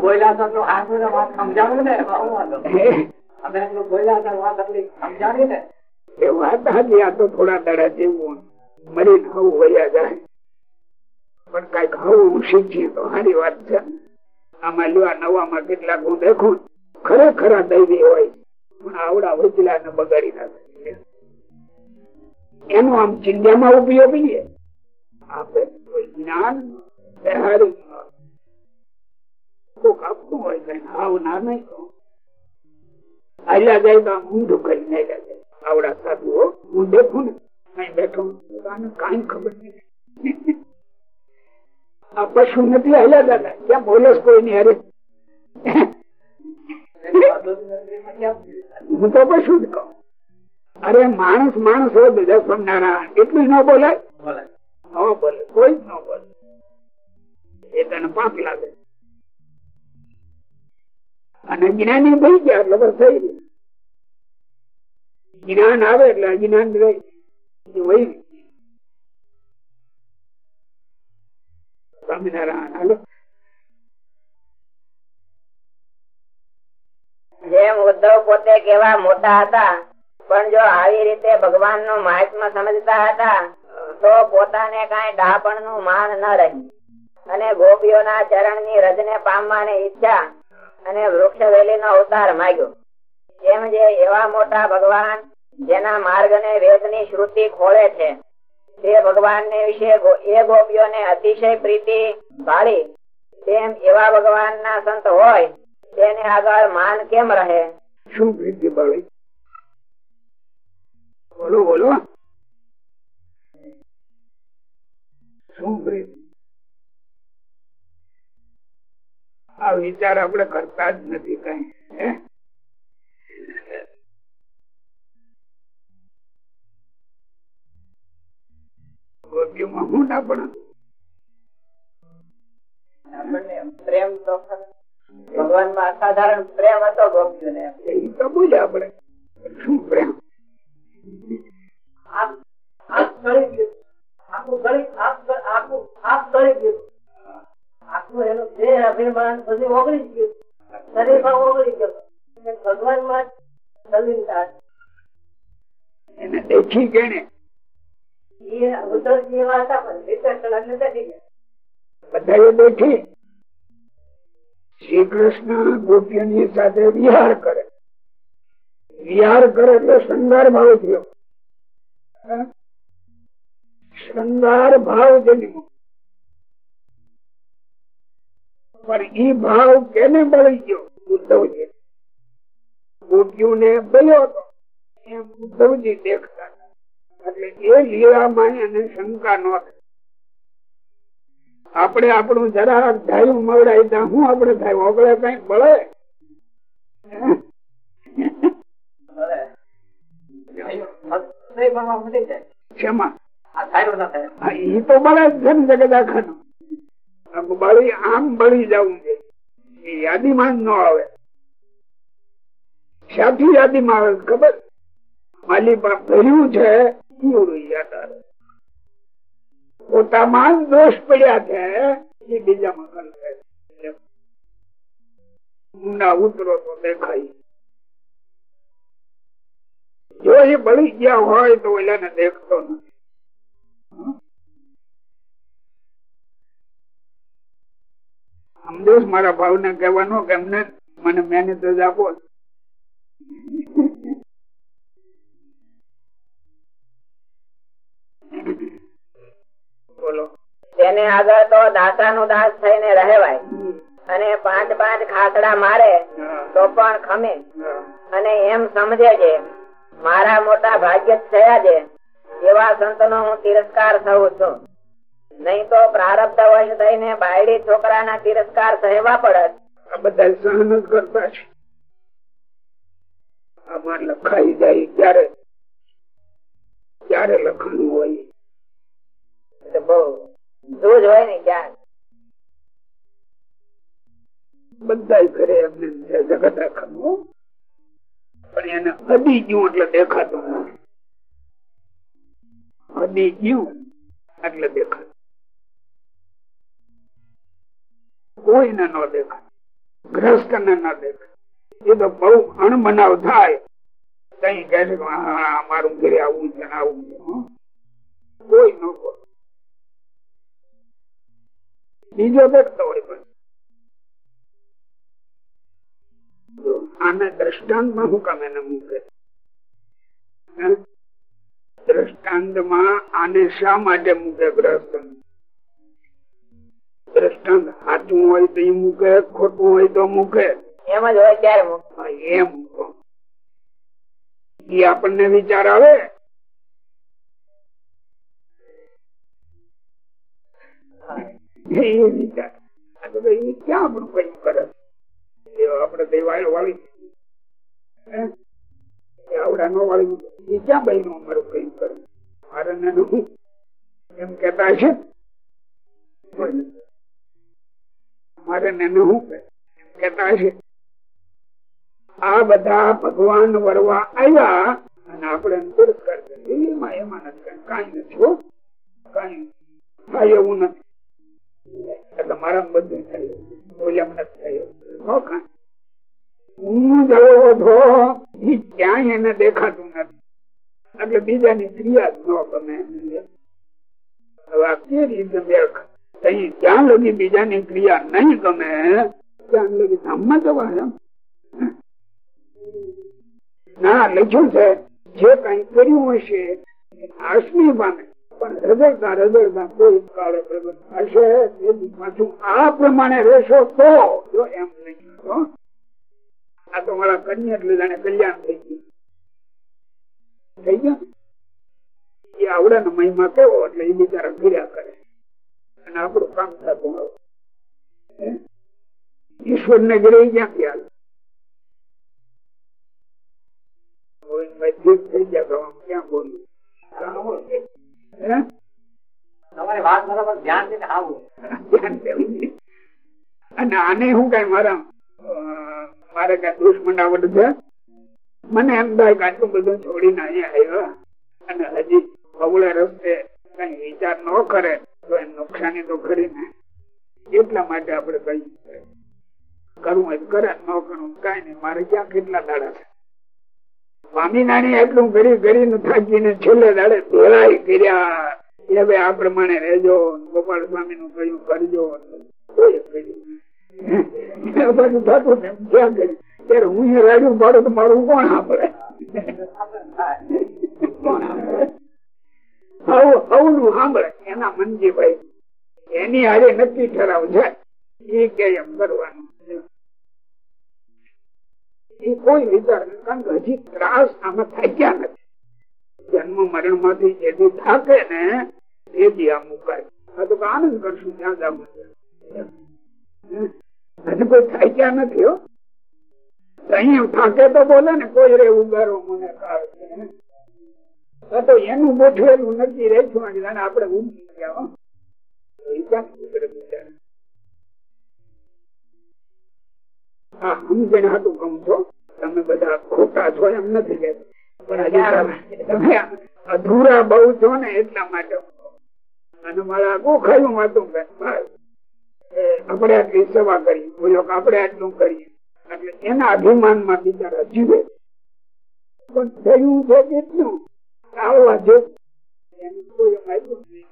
બોલ્યા તો આ વાત સમજાવે ને આવું વાંધો હે? અમે બોલ્યા હતા વાત સમજાવી ને. એ વાત હાજી આ તો થોડા દાડા જેવું મરીને હવું વયા જાય. પણ કંઈક હવું શીખીએ તો સારી વાત છે. આમાં આ નવામાં કેટલાક હું દેખું. ખરેખર દૈવી હોય. પણ આવડા વચલા ને બગાડી નાખે. એનો આમ ચિંતામાં ઉપયોગ છે. જ્ઞાન વ્યવહારિક કોક આપવું હોય કઈ આવ ના નહીં કહું. આલ્યા જાય તો ઊંધું કરીને આલ્યા જાય આવડા હું હાલ્યા તો પશુ જ કહું. અરે માણસ માણસ હોય, બીજા સ્વામિનારાયણ. એટલું ન બોલાય? બોલે અને જ્ઞાની થઈ ગયા એટલે બસ થઈ ગયું. જ્ઞાન આવે એટલે અજ્ઞાન રહી. સ્વામિનારાયણ, હાલો. જેમ ઉદ્ધવ પોતે કેવા મોટા હતા પણ જો આવી રીતે ભગવાનનું મહાત્મા સમજતા હતા, તો પોતાને કઈ ડાપણનું માન ન રહી. અને ગોપીઓના ચરણની રજ ને પામવાની ઈચ્છા અને વૃક્ષ વેલી નો અવતાર માગ્યો. જેમ જે એવા મોટા ભગવાન જેના માર્ગ ને વેદની શ્રુતિ ખોળે છે, તે ભગવાન ને વિશે એ એ ગોપીઓને અતિશય પ્રીતિ ભાળી, તેમ એવા ભગવાન ના સંત હોય, તેને આગળ માન કેમ રહે? શું પ્રીતિ બળી બોલો બોલો. શું પ્રીતિ આ વિચાર આપણે કરતા જ નથી કઈ? ગોપીઓમાં હું ના પણ પ્રેમ તો ભગવાનમાં અસાધારણ પ્રેમ હતો ગોપીઓને. એ તો બોલ્યા આપણે. શું પ્રેમ? અભિમાન બધું ઓગળી ગયું. શરીરમાં ઓગળી ગયું. ભગવાનમાં સલીનતા એને દેખી કેને એ હતા પણ બધાએ દેખી. શ્રી કૃષ્ણ ગોપીઓની સાથે વિહાર કરે. વિહાર કરે એટલે શૃંગાર ભાવ થયો? શૃંગાર ભાવ જન્મ્યો પણ ઈ ભાવ કેને મળી ગયો? ઉદ્ધવજી. ગોટ્યું ને હતો. એ ઉદ્ધવજી દેખતા એટલે એ લીલામાં એને શંકા નો આપણે આપણું જરા ધાયું મગડાય ત્યાં શું આપણે થાય ઓગળે કઈ બળે. નહીં બનવા મળી જાય. શેમાં? ઈ તો બળે જ છે ને જગત આખાનું. બળી આમ બળી જવું છે. એ યાદીમાં ન આવે. સાચી યાદીમાં આવે ખબર? માલી ભર્યું છે પોતામાં જ દોષ પડ્યા છે એ બીજામાં કંઠે ઉતરો તો દેખાય. જો એ બળી ગયા હોય તો ઓલાને દેખતો નથી. સમજો મારા ભાવ ને કહેવાનો કે એમને મને મહેનત જ આપો તેને આગળ તો દાસા નું દાસ થઈને રહેવાય અને પાંચ પાંચ ખાસડા મારે તો પણ ખમે. અને એમ સમજે છે મારા મોટા ભાગ્ય થયા છે. એવા સંત નો હું તિરસ્કાર થઉં છું. નહીં તો પ્રારબ્ધ વશ થઈને બાયડી છોકરાના તિરસ્કાર સહેવા પડત આ બધા સહન કરતા છે. આમાં લખાઈ જાય ક્યારે? ક્યારે લખવાનું હોય? એટલે બહુ જૂજ હોય ને ક્યાં બધા એમને જગત આખાનું પણ એને અડી ગયું એટલે દેખાતું નથી અડી ગયું એટલે દેખાતું. કોઈને ન દેખાય ગ્રસ્ત ને ન દેખાય એ તો બહુ અણબનાવ થાય. કઈ કહે છે મારું ઘરે આવું છે, આવું કોઈ ન બીજો દેખતો હોય આને દ્રષ્ટાંતમાં શું કામ એને મૂકે? દ્રષ્ટાંત દ્રષ્ટાંતમાં આને શા માટે મૂકે ગ્રસ્ત? દ્રષ્ટાંત સાચું હોય તો એ મૂકે ખોટું હોય તો મૂકે. એમ જ હોય ત્યારે મૂકે. એમ એ આપણને વિચાર આવે? એ વિચાર. ક્યાં આપણું કઈ કરે? એમ કેતા છે આ બધા ભગવાન વરવા આવ્યા અને આપણે એને કરી એમાં એમાં નથી. કાંઈ નથી કાંઈ થાય એવું નથી. એટલે મારા બધું થયું. બોલ્યા નથી થયું. હો કાંઈ. હું જવો છો ઈ ક્યાંય એને દેખાતું નથી. એટલે બીજાની ક્રિયા જ ન ગમે. હવે આ કેવી રીતે દેખ તઈ ત્યાં લગી બીજાની ક્રિયા નહીં ગમે, ત્યાં લગી ધામમાં જવા એમ. ના, લખ્યું છે, જે કઈ કર્યું હશે, એ નાશની પામે. પણ રગડતા રગડતા કોઈ આ પ્રમાણે રહેશો તો જો એમ નહીં આ તો મારા કન્યા એટલે જાણે કલ્યાણ થઈ ગયું. થઈ ગયું? એ આવડે ને મહિમા કેવો એટલે એ બિચારા ફર્યા કરે. અને આપણું કામ થતું આવે ઈશ્વર ને ઘરે ક્યાંથી આવે? ગોવિંદભાઈ ઠીક થઈ ગયા ક્યાં બોલ્યું અને આને હું કઈ મારા મારે કઈ દુશ્મન આવડ છે? મને એમ થાય આટલું બધું છોડીને અહીંયા આવ્યો અને હજી બગડે રસ્તે કઈ વિચાર ન કરે તો એમ નુકસાની તો ખરી ને. એટલા માટે આપણે કહીએ કરવું હોય કરે, ન કરવું કઈ નઈ મારે ક્યાં કેટલા દાડા છે? સ્વામિનારાયણ એટલું કરી કરીને થાકીને છેલ્લે દાડે દોરાઈ કર્યા. એ ભાઈ આ પ્રમાણે રહેજો, ગોપાલ સ્વામી નું કહ્યું કરજો હું રાડ્યું મારું કોણ આપડે કોણ? હવ સાંભળે. એના મનજીભાઈ. એની હારે નક્કી ઠરાવ છે. એ કે એમ કરવાનું. એ કોઈ વિચાર હજી ત્રાસ આમાં થાક્યા નથી. જન્મ મરણમાંથી જેથી થાકે ને, એ બી આ મુકાય તો આનંદ કરશું, ત્યાં જવું હજી કોઈ થાક્યા નથી, હો? અહીંયા થાકે તો બોલે ને, કોઈ રે ઉગારો મને કાળ તો એનું ગોઠવેલું નથી રહેશું આપડે ઊંઘી ગયા ઉતરે સમજણ હાટું કમ છો? તમે બધા ખોટા છો એમ નથી કહેતા પણ તમે અધૂરા બહુ છો ને એટલા માટે. અને મારા ગોખાયું હતું આપણે આટલી સેવા કરી. બોલો કે આપણે આટલું કરીએ. એટલે એના અભિમાનમાં બિચારા જીવે. પણ થયું છે કેટલું આવવા જો. એનું કોઈ માહિતી નહીં.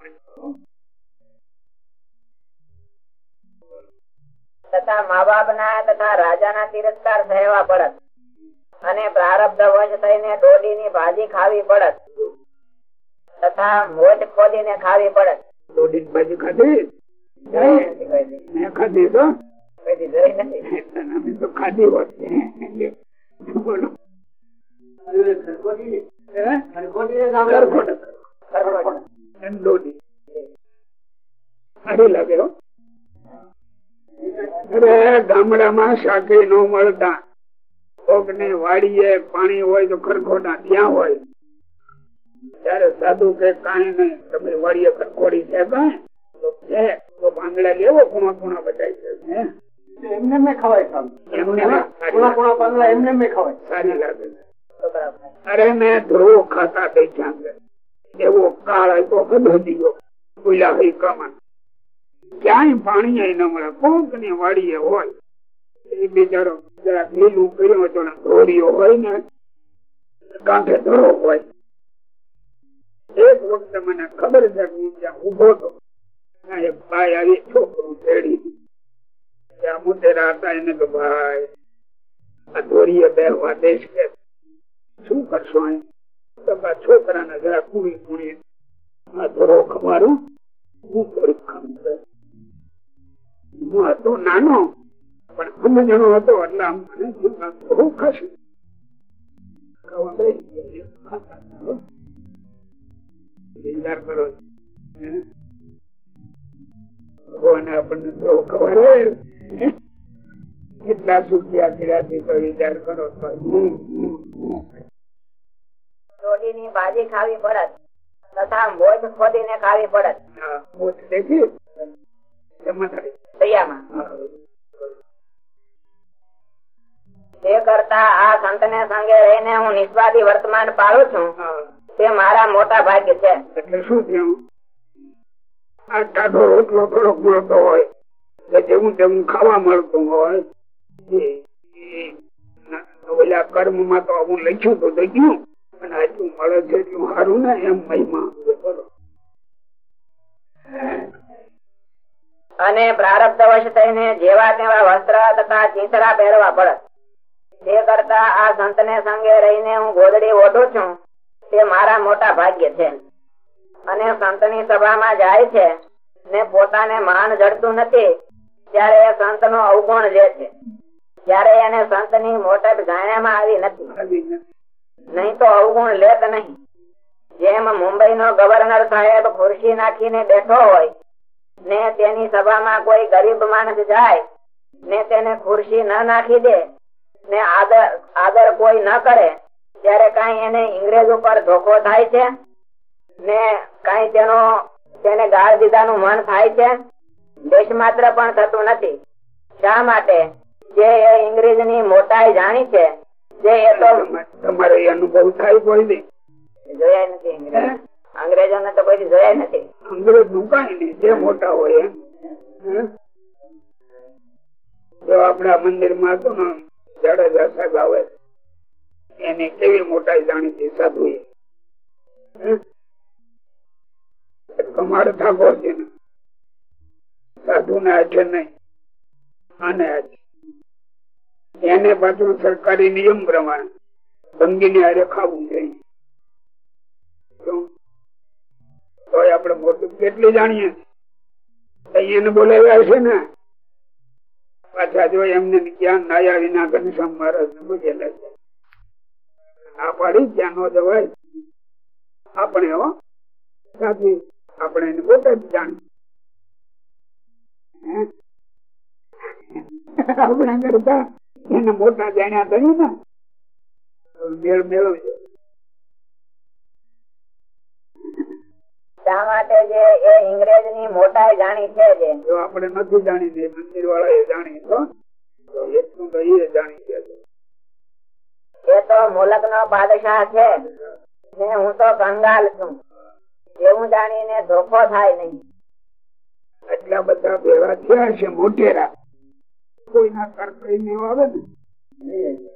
તથા મા બાપ ના તથા રાજા ના તિરસ્કાર સહેવા પડત. અને પ્રારબ્ધ વશ થઈને ડોડી ની ભાજી ખાવી પડત. તથા મોજ ખોદીને ખાવી પડત. ભાજી ખાધી? મેં ખાધી તો? ખાધી હોત. બોલો. લાગે અરે ગામડામાં શાકે ન મળતા. કોક ને વાડીએ પાણી હોય તો ખરખોટા ત્યાં હોય. ત્યારે સાધુ કે કાંઈ નહીં તમે વાડીએ ખરખોડી છે કાંઈ? તો છે તો પાંદડા લેવો ખૂણા ખૂણા બધાય છે એમને મેં ખવાય ખાવ એમને પૂણા પૂણા એમને મેં ખવાય. સારી લાગે અરે મેં ધ્રુવ ખાતા દેખ્યા છે. એવો કાળ હતો હદો હઈ કમા. ક્યાંય પાણી ન મળે. કોકની વાડીએ હોય. એ બિચારો જરાક લીલું કર્યું હતો ધોરીઓ હોય ને કાંઠે ધરો હોય. એક વખત મને ખબર છે હું ત્યાં ઊભો હતો. ભાઈ આવી, છોકરું તેડી ત્યાં મોટેરા હતા, એને તો ભાઈ, આ ધોરીએ બેહવા દેશ કે શું કરશો અહીં? તો આ છોકરાને જરા કુણી કુણી આ ધોરો ખમારું હું થોડીક ખમ હું હતો નાનો પણ સમજણો હતો એટલે આમ મને બહુ. વિચાર કરો. ભગવાને આપણને. કેટલા સુખ્યા કર્યાથી તો વિચાર કરો તો હમ, હમ, હમ. ડોડી ની ભાજી ખાવી પડત. તથા મોજ ખોદીને ખાવી પડત. મોજ દેખી ખાવા મળતું હોય ઓલા કર્મમાં તો હું લખ્યું તો ગયું અને હજુ મળે છે એટલું સારું ને એમ મહિમા. અને પ્રારબ્ધ વશ થઈને જેવા તેવા વસ્ત્ર તથા ચીતરા પહેરવા પડે. તે કરતા આ સંત ને સંગે રહીને હું ગોદડી ઓઢું છું. તે મારા મોટા ભાગ્ય છે. અને સંતની સભામાં જાય છે ને પોતાને માન જડતું નથી, ત્યારે એ સંત નો અવગુણ લે છે. ત્યારે એને સંતની મોટપ જાણ્યામાં આવી નથી. નહીં તો અવગુણ લેત નહીં. જેમ મુંબઈ નો ગવર્નર સાહેબ ખુરશી નાખીને બેઠો હોય ને તેની સભામાં કોઈ ગરીબ માણસ જાય ને તેને ખુરશી ન નાખી દે ને આદર આદર કોઈ ન કરે ત્યારે કઈ એને ઇંગ્રેજ ઉપર ધોકો થાય છે? ને કઈ તેનો તેને ગાળ દીધાનું મન થાય છે? દેશ માત્ર પણ થતું નથી. શા માટે? જે એ ઇંગ્રેજની મોટાઈ જાણી છે જે એ તો તમારે અનુભવ થાય કોઈ નહીં. જોયા નથી અંગ્રેજ અંગ્રેજો ને તો કોઈ જોયા નથી. અંગ્રેજ જે મોટા હોય જો આપડા મંદિરમાં ને જાડેજા સાહેબ આવે, એને કેવી મોટાઈ જાણીતી સાધુ કમાડ થાકો છે સાધુ ને આજે નહીં એને પાછું સરકારી નિયમ પ્રમાણે ભંગી ને હારે ખાવું જોઈએ. તોય આપણે મોટું કેટલું જાણીએ? એને બોલાવ્યા છે ને? પાછા જો એમને જ્ઞાન નાયા વિના ઘનશ્યામ મહારાજ ને પૂછેલા છે આ પાડી, ત્યાં નો જવાય. આપણે હો આપણે એને પોતે જ જાણીએ? આપણા કરતા એને મોટા જાણ્યા થયું ને? મેળ મેળવજો. શા માટે જે એ ઇંગ્રેજની મોટાઈ જાણી છે જે? જો આપણે નથી જાણીને મંદિર વાળા એ જાણી તો? તો એટલું તો એ જાણી છે. એ તો મુલક નો બાદશાહ છે. ને હું તો કંગાલ છું. એવું જાણીને ધોખો થાય નહીં. એટલા બધા ભેગા થયા છે મોટેરા. કોઈના ના ને આવે ને?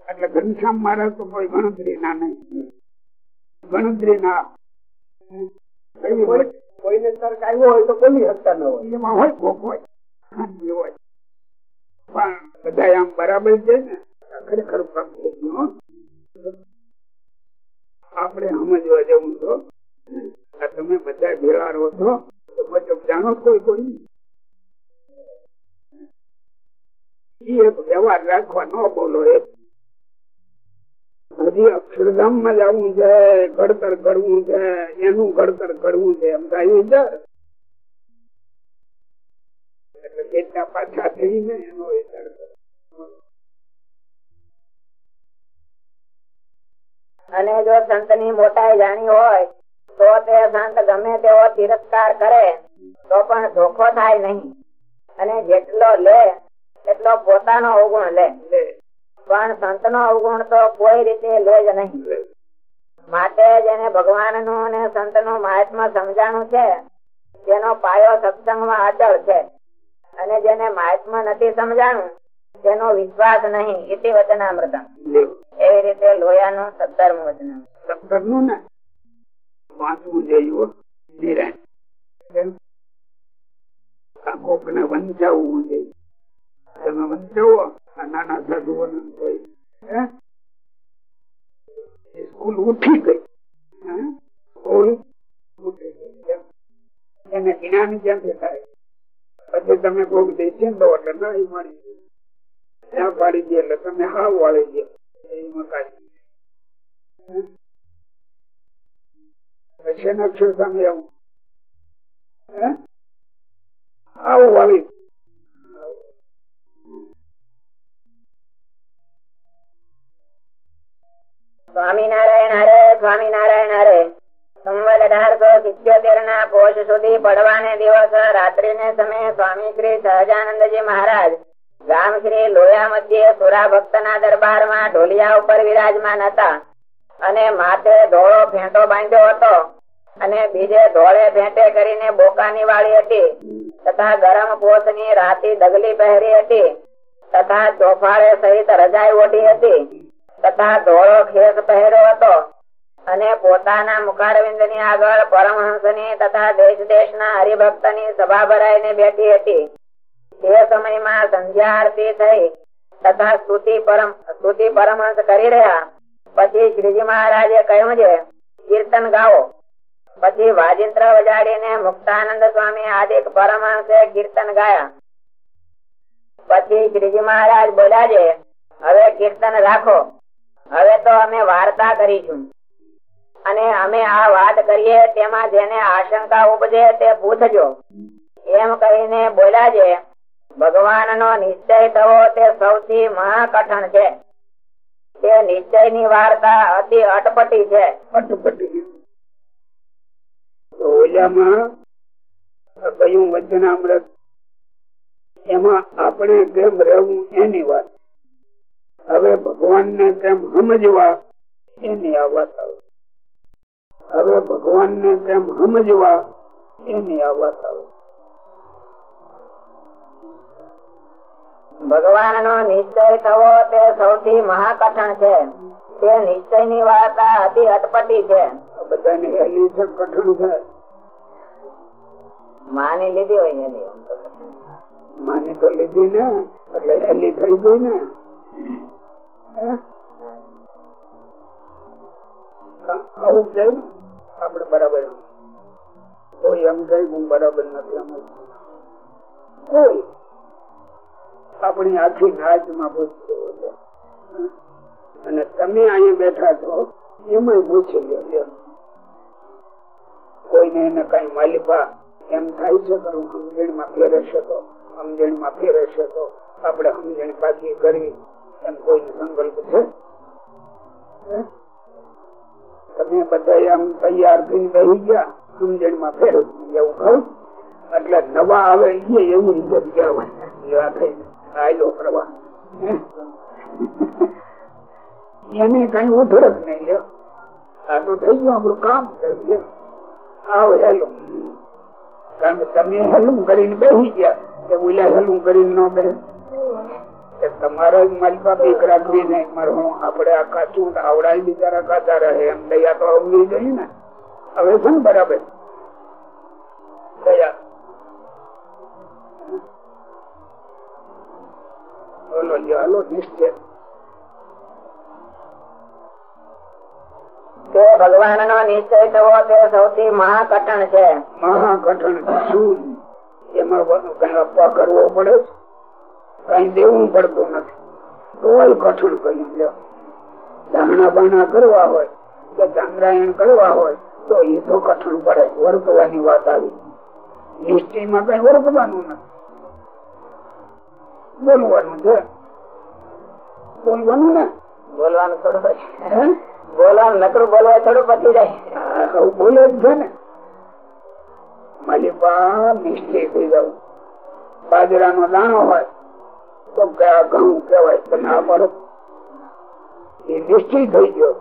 એટલે ઘનશ્યામ મહારાજ તો કોઈ ગણતરી ના નહીં. ગણતરી ના કોઈને તર્ક આવ્યો હોય તો બોલી શકતા ન હોય. એમાં હોય ભોગ હોય. હોય. પણ બધા આમ બરાબર છે ને? ખરેખર ભક્ત છે, હો. આપણે સમજવા જવું તો આ તમે બધા ભેળા રહો છો તો મતલબ જાણો કોઈ કોઈ એ એક વ્યવહાર રાખવા ન બોલો એ હજી અક્ષરધામમાં જવું છે ઘડતર કરવું છે એનું ઘડતર કરવું છે એમ કહ્યું છે. અને જો સંતની મોટાઈ જાણી હોય તો તે સંત ગમે તેવો તિરસ્કાર કરે તો પણ ધોખો થાય નહીં. અને જેટલો લે એટલો પોતાનો અવગુણ લે, પણ સંત નો અવગુણ તો કોઈ રીતે લે જ નહીં. માટે જેને ભગવાનનું અને સંતનું મહાત્મા સમજાણું છે. તેનો પાયો સત્સંગમાં અચળ છે. અને જેને મહાત્મા નથી સમજાણું, તેનો વિશ્વાસ નહીં. વચનામૃતમ. લ્યો. એવી રીતે લોયાનું સત્તરમું વચન સત્તરનું? ને વાંચવું જોઈએ કોક ને વંચાવવું જોઈએ. તમે વંચાવો. નાના? એ સ્કૂલ ઉઠી ગઈ. સ્કૂલ? એને જ્ઞાન ક્યાંથી થાય પછી તમે કોક દેશે તો એટલે ના ઈ મળી. ત્યાં પાડી દે એટલે તમે હાવ વાળી દે શેના અક્ષર સામે આવું? આવું વાળી. સ્વામિનારાયણ હરે સ્વામિનારાયણ હરે. સંવત અઢારસો સિત્યોતેર ના પોષ સુધી પડવાને દિવસ રાત્રિ ને સમયે સ્વામી શ્રી સહજાનંદજી મહારાજ ગામ શ્રી લોયા મધ્યે સુરા ભક્ત ના દરબારમાં ઢોલિયા ઉપર વિરાજમાન હતા. અને માથે ધોળો ભેંટો બાંધ્યો હતો અને બીજે ધોળે ભેંટે કરીને બોકાની વાળી હતી તથા ગરમ પોષની રાતી દગલી પહેરી હતી તથા ચોફાળે સહિત રજાઈ ઓઢી હતી. તથા ધોળો ખેસ પહેર્યો હતો. અને પોતાના મુખારવિંદની આગળ પરમહંસની તથા દેશ દેશ ના હરિભક્તની સભા ભરાઈને બેઠી હતી. તે સમયમાં સંધ્યા આરતી થઈ તથા સ્તુતિ પરમ, સ્તુતિ પરમહંસ કરી રહ્યા. પછી શ્રીજી મહારાજે કહ્યું છે, કીર્તન ગાઓ. પછી વાજિંત્ર વજાડીને મુક્તાનંદ સ્વામી આદિક પરમહંસે કીર્તન ગાયા. પછી શ્રીજી મહારાજ બોલ્યા છે, હવે કીર્તન રાખો. હવે તો અમે વાર્તા કરીશું. અને અમે આ વાત કરીએ તેમાં જેને આશંકા ઉપજે તે પૂછજો. એમ કહીને બોલ્યા છે ભગવાન નો નિશ્ચય થવો તે સૌથી મહાકઠણ છે. તે નિશ્ચયની વાર્તા અતિ અટપટી છે. એમાં આપણે કેમ રહેવું એની વાત. હવે ભગવાન ને તેમ સમજવા એની આ વાત આવે. હવે ભગવાન ને તેમ સમજવા એની આ વાત આવે. ભગવાન નો નિશ્ચય થવો તે સૌથી મહાકઠણ છે. તે નિશ્ચયની વાર્તા અતિ અટપટી છે. બધાને હેલી છે કઠણ છે. માની લીધી હોય એની. માની તો લીધી ને એટલે હેલી થઈ ગઈ ને? આપણી આખી નાચમાં પૂછતું અને તમે અહીંયા બેઠા છો એમાં પૂછી લો કોઈને એને કઈ માલિકા એમ થાય છે હું સમજણમાં ફેરવશે તો. સમજણમાં ફેરવશે તો. આપણે સમજણ પાછી કરવી. તમે બધા આમ તૈયાર થઈ બેસી ગયા સમજણમાં ફેરવવું એવું ખરું એટલે નવા આવે એ એવું રીતે એને કઈ ઉધરક નહીં લ્યો. આ તો થઈ ગયું આપણું કામ. છે આવો હેલું. કારણ કે તમે હેલું કરીને બેસી ગયા. કે બોલ્યા હેલું કરીને ન બે તમારા જ માલિકા બીક રાખવી નહીં. મારે આપડે આ કાચું આવડાય બિચારા કાચા રહે. એમ દયા તો આવવી જોઈએ ને. હવે છે ને બરાબર? દયા. બોલો હાલો નિશ્ચય. કે ભગવાન નો નિશ્ચય થવો તે સૌથી મહાકઠણ છે. મહાકઠણ શું? એમાં કરવો પડે છે. કઈ દેવું પડતું નથી. તોય કઠણ કહી લો. ધાણા બાણા કરવા હોય કે ચાંદ્રાયણ કરવા હોય તો એ તો કઠણ પડે વર્તવાની વાત આવી. નિશ્ચયમાં કઈ વર્તવાનું નથી. બોલવાનું છે. બોલવાનું ને? બોલવાનું થોડું પછી? બોલવાનું નકરું બોલવા થોડું પતી જાય. બોલે જ છે ને. મારી પા નિશ્ચય થઈ જવું. બાજરાનો દાણો હોય આ ઘઉં કેવાય તમે આ પડો એ નિશ્ચિત થઈ ગયો.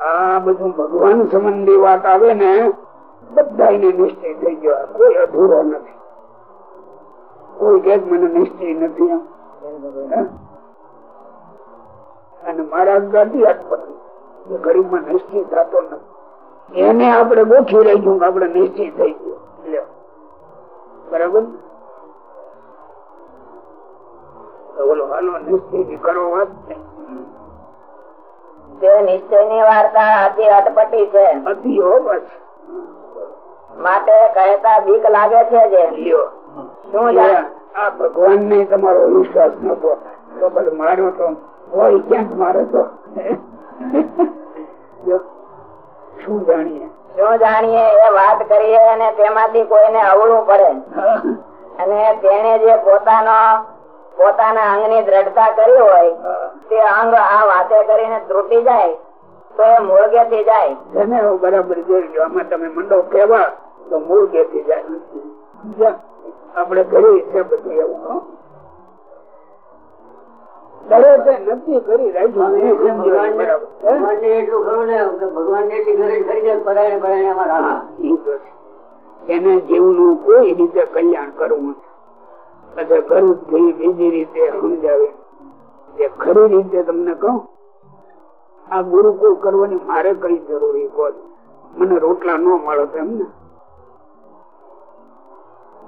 આ બધું ભગવાન સંબંધી વાત આવે ને બધા નિશ્ચય થઈ ગયો. કોઈ અધૂરો નથી. કોઈ કે મને નિશ્ચય નથી અને મારા ગાડી આપવાનું એ ગરીબમાં નિશ્ચિત થતો નથી. એને આપણે ગોઠવી રહીશું આપણે નિશ્ચિત થઈ ગયો. બરાબર? તો બોલો હાલો નિશ્ચિત કરો વાત ને. નિશ્ચયની વાર્તા અતિ અટપટી છે. અતિ હો બસ માટે કહેતા બીક લાગે છે જે. શું એ આ ભગવાન ને તમારો વિશ્વાસ નતો તો બધું માર્યો તો હોય ક્યાંક મારે તો? શું જાણીએ? શું જાણીએ એ વાત કરીએ અને તેમાંથી કોઈને અવળું પડે. અને તેને જે પોતાનો પોતાના અંગની દ્રઢતા કરી હોય તે અંગ આ વાતે કરીને ત્રુટી જાય તો એ મૂળગેથી જાય. તેને બરાબર જોઈ લો આમાં તમે મંડો કેવા તો મૂળ ગેથી જાય આપડે કરી છે બધું એવું ને જાય. એને જીવનું કોઈ રીતે કલ્યાણ કરવું પછી ખરું થઈ બીજી રીતે સમજાવી. એ ખરી રીતે તમને કહું, આ ગુરુકુળ કરવાની મારે કઈ જરૂરી કોઈ મને રોટલા ન મળે એમને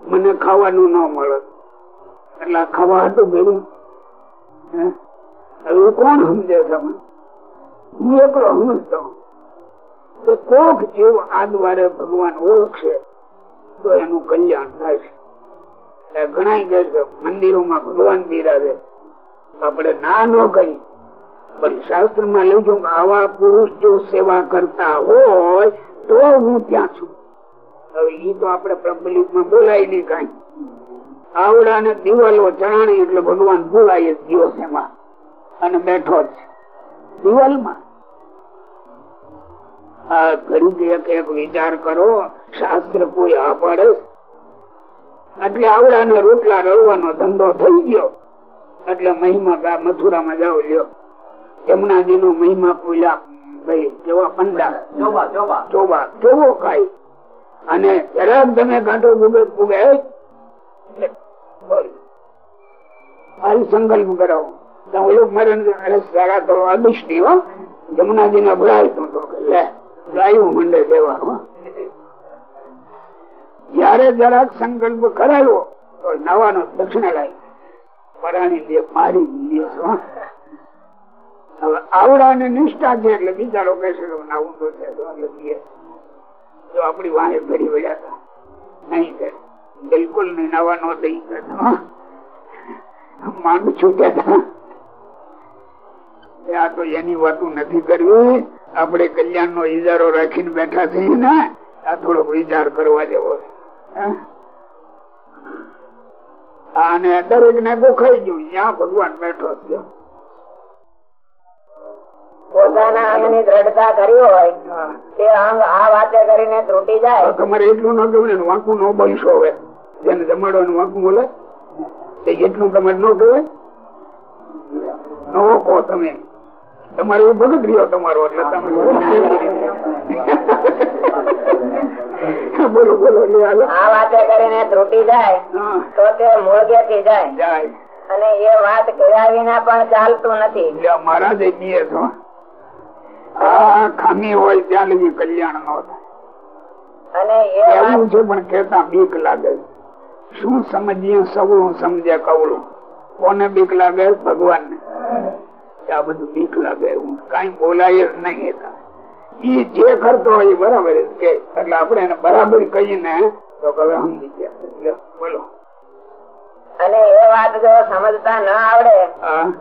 મને ખાવાનું ન મળે એટલે ખાવા હતું ભેગું હવે કોણ સમજે મને? હું એકલો સમજતો. તો કોક જીવ આ દ્વારે ભગવાન ઓળખશે તો એનું કલ્યાણ થાય છે. એટલે ઘણા મંદિરોમાં ભગવાન બિરાજે. આપણે ના ન કહી પણ શાસ્ત્રમાં લખ્યું કે આવા પુરુષ જો સેવા કરતા હોય, તો હું ત્યાં છું. હવે આવડા ને દિવાલો ચણાણી એટલે ભગવાન બોલાય જ દિવસ અને બેઠો જ દિવાલમાં. આ ઘડી એક એક વિચાર કરો, શાસ્ત્ર કોઈ આ પાડે એટલે આવડા ને રોટલા રળવાનો ધંધો થઈ ગયો. એટલે મહિમા મથુરામાં જાવ લ્યો. યમુનાજી નો મહિમા કોઈલા ભાઈ જેવા પંડા ચોબા ચોબા કેવો ખાય અને જરાક તમે કાંટો ભૂગે ભૂગે મારી સંકલ્પ કરાવો ઓલું મારે અરે સારા તો અદિષ્ટિ હો. જમુનાજી ને ભરાય તો લે ગાયું મંડે દેવા હો. જયારે જરાક સંકલ્પ કરાયો, તો નવાનો દક્ષિણા લાવી પરાણી દે મારી હવે આવડા ને નિષ્ઠા છે એટલે બીજા લોકો કહેશે કે ના, ઊંધો છે, તો દે. જો આપણી વાહે ફરી વળ્યા હતા, નહીં કરે બિલકુલ નહીં, નવા નો દઈ માંડ છૂટ્યા આ તો એની વાતો નથી કરવી. આપણે કલ્યાણ નો ઈજારો રાખીને બેઠા છીએ ને, આ થોડોક વિચાર કરવા જેવો અને દરેક ને ગોખાઈ ગયું. ત્યાં ભગવાન બેઠો થયો પોતાના અંગની દ્રઢતા કરી હોય તે અંગ આ વાતે કરીને ત્રુટી જાય. તમારે એટલું ન ગમે વાંકું ન બોલશો હવે. જેને જમાડવાનું વાંકું બોલે તે એટલું તમારે ન કહેવાય નવો કહો તમે. તમારે ભગત રહ્યો તમારો એટલે તમે બોલો બોલો આ વાતે કરીને ત્રુટી જાય તો તે મૂળગેથી જાય. જાય. અને એ વાત કર્યા વિના પણ ચાલતું નથી. મારા એ છો આ ખામી હોય ત્યાં લગી કલ્યાણ નો અને એવું છે પણ કેતા બીક લાગે. શું સમજીએ સવળું સમજે કવળું કોને બીક લાગે? ભગવાન ને આ બધું બીક લાગે એવું. કઈ બોલાય જ નહીં ઈ જે કરતો હોય બરાબર કે એટલે આપણે એને બરાબર કહીને તો હવે સમજી ગયા. બોલો. અને એ વાત જો સમજતા ન આવડે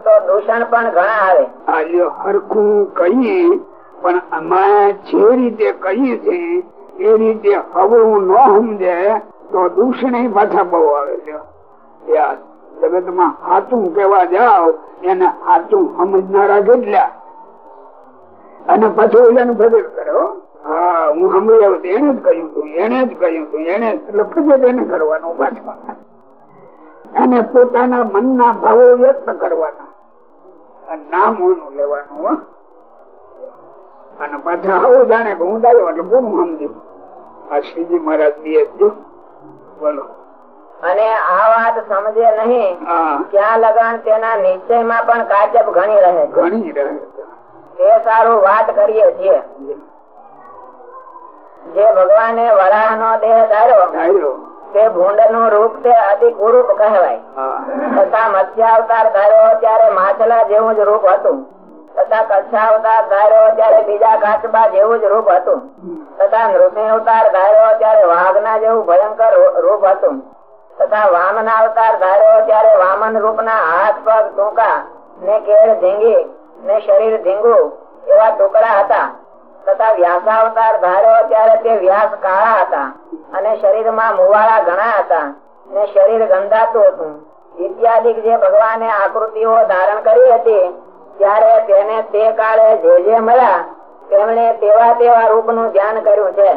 તો દૂષણ પણ ઘણા આવે. આ હરખું કહીએ પણ આમાં જે રીતે કહીએ છે એ રીતે હવું ન સમજે તો દૂષણ પાછા બહુ આવે છે જગતમાં હાથું કેવા જાવ એને હાથું સમજનારા કેટલા? અને પછી ઓલાનું ફજર કરે હા. હું સાંભળી આવ્યો એને જ કહ્યું તું એને જ કહ્યું તું એને એટલે ફજર એને કરવાનું પાછું. અને પોતાના મનના ભાવો વ્યક્ત કરવાના. નામ ઓનું લેવાનું અને પાછા આવું જાણે કે હું દાયો એટલે પૂરું સમજ્યું આ શ્રીજી મહારાજ બી જો બોલો. અને આ વાત સમજે નહીં. ક્યાં લગાણ તેના નિશ્ચયમાં પણ કાચબ ઘણી રહે ઘણી રહે તે સારું વાત કરીએ છીએ. જે ભગવાને વરાહ નો દેહ ધાર્યો તે ભૂંડનું રૂપ તે અતિ કુરૂપ કહેવાય તથા મત્સ્ય અવતાર ધાર્યો ત્યારે માછલા જેવું જ રૂપ હતું. તથા કચ્છા અવતાર ધાર્યો ત્યારે બીજા કાચબા જેવું જ રૂપ હતું. તથા નૃસિંહ અવતાર ધાર્યો ત્યારે વાઘના જેવું ભયંકર રૂપ હતું. તથા વામન અવતાર ધાર્યો ત્યારે વામન રૂપના હાથ પગ ટૂંકા ને કેળ ધીંગી ને શરીર ધીંગું એવા ટુકડા હતા. તથા વ્યાસાવતાર ધાર્યો ત્યારે તે વ્યાસ કાળા હતા અને શરીરમાં મુવાળા ઘણા હતા ને શરીર ગંધાતું હતું. ઇત્યાદિક જે ભગવાને આકૃતિઓ ધારણ કરી હતી, ત્યારે તેને તે કાળે જે જે મળ્યા, તેમણે તેવા તેવા રૂપનું ધ્યાન કર્યું છે.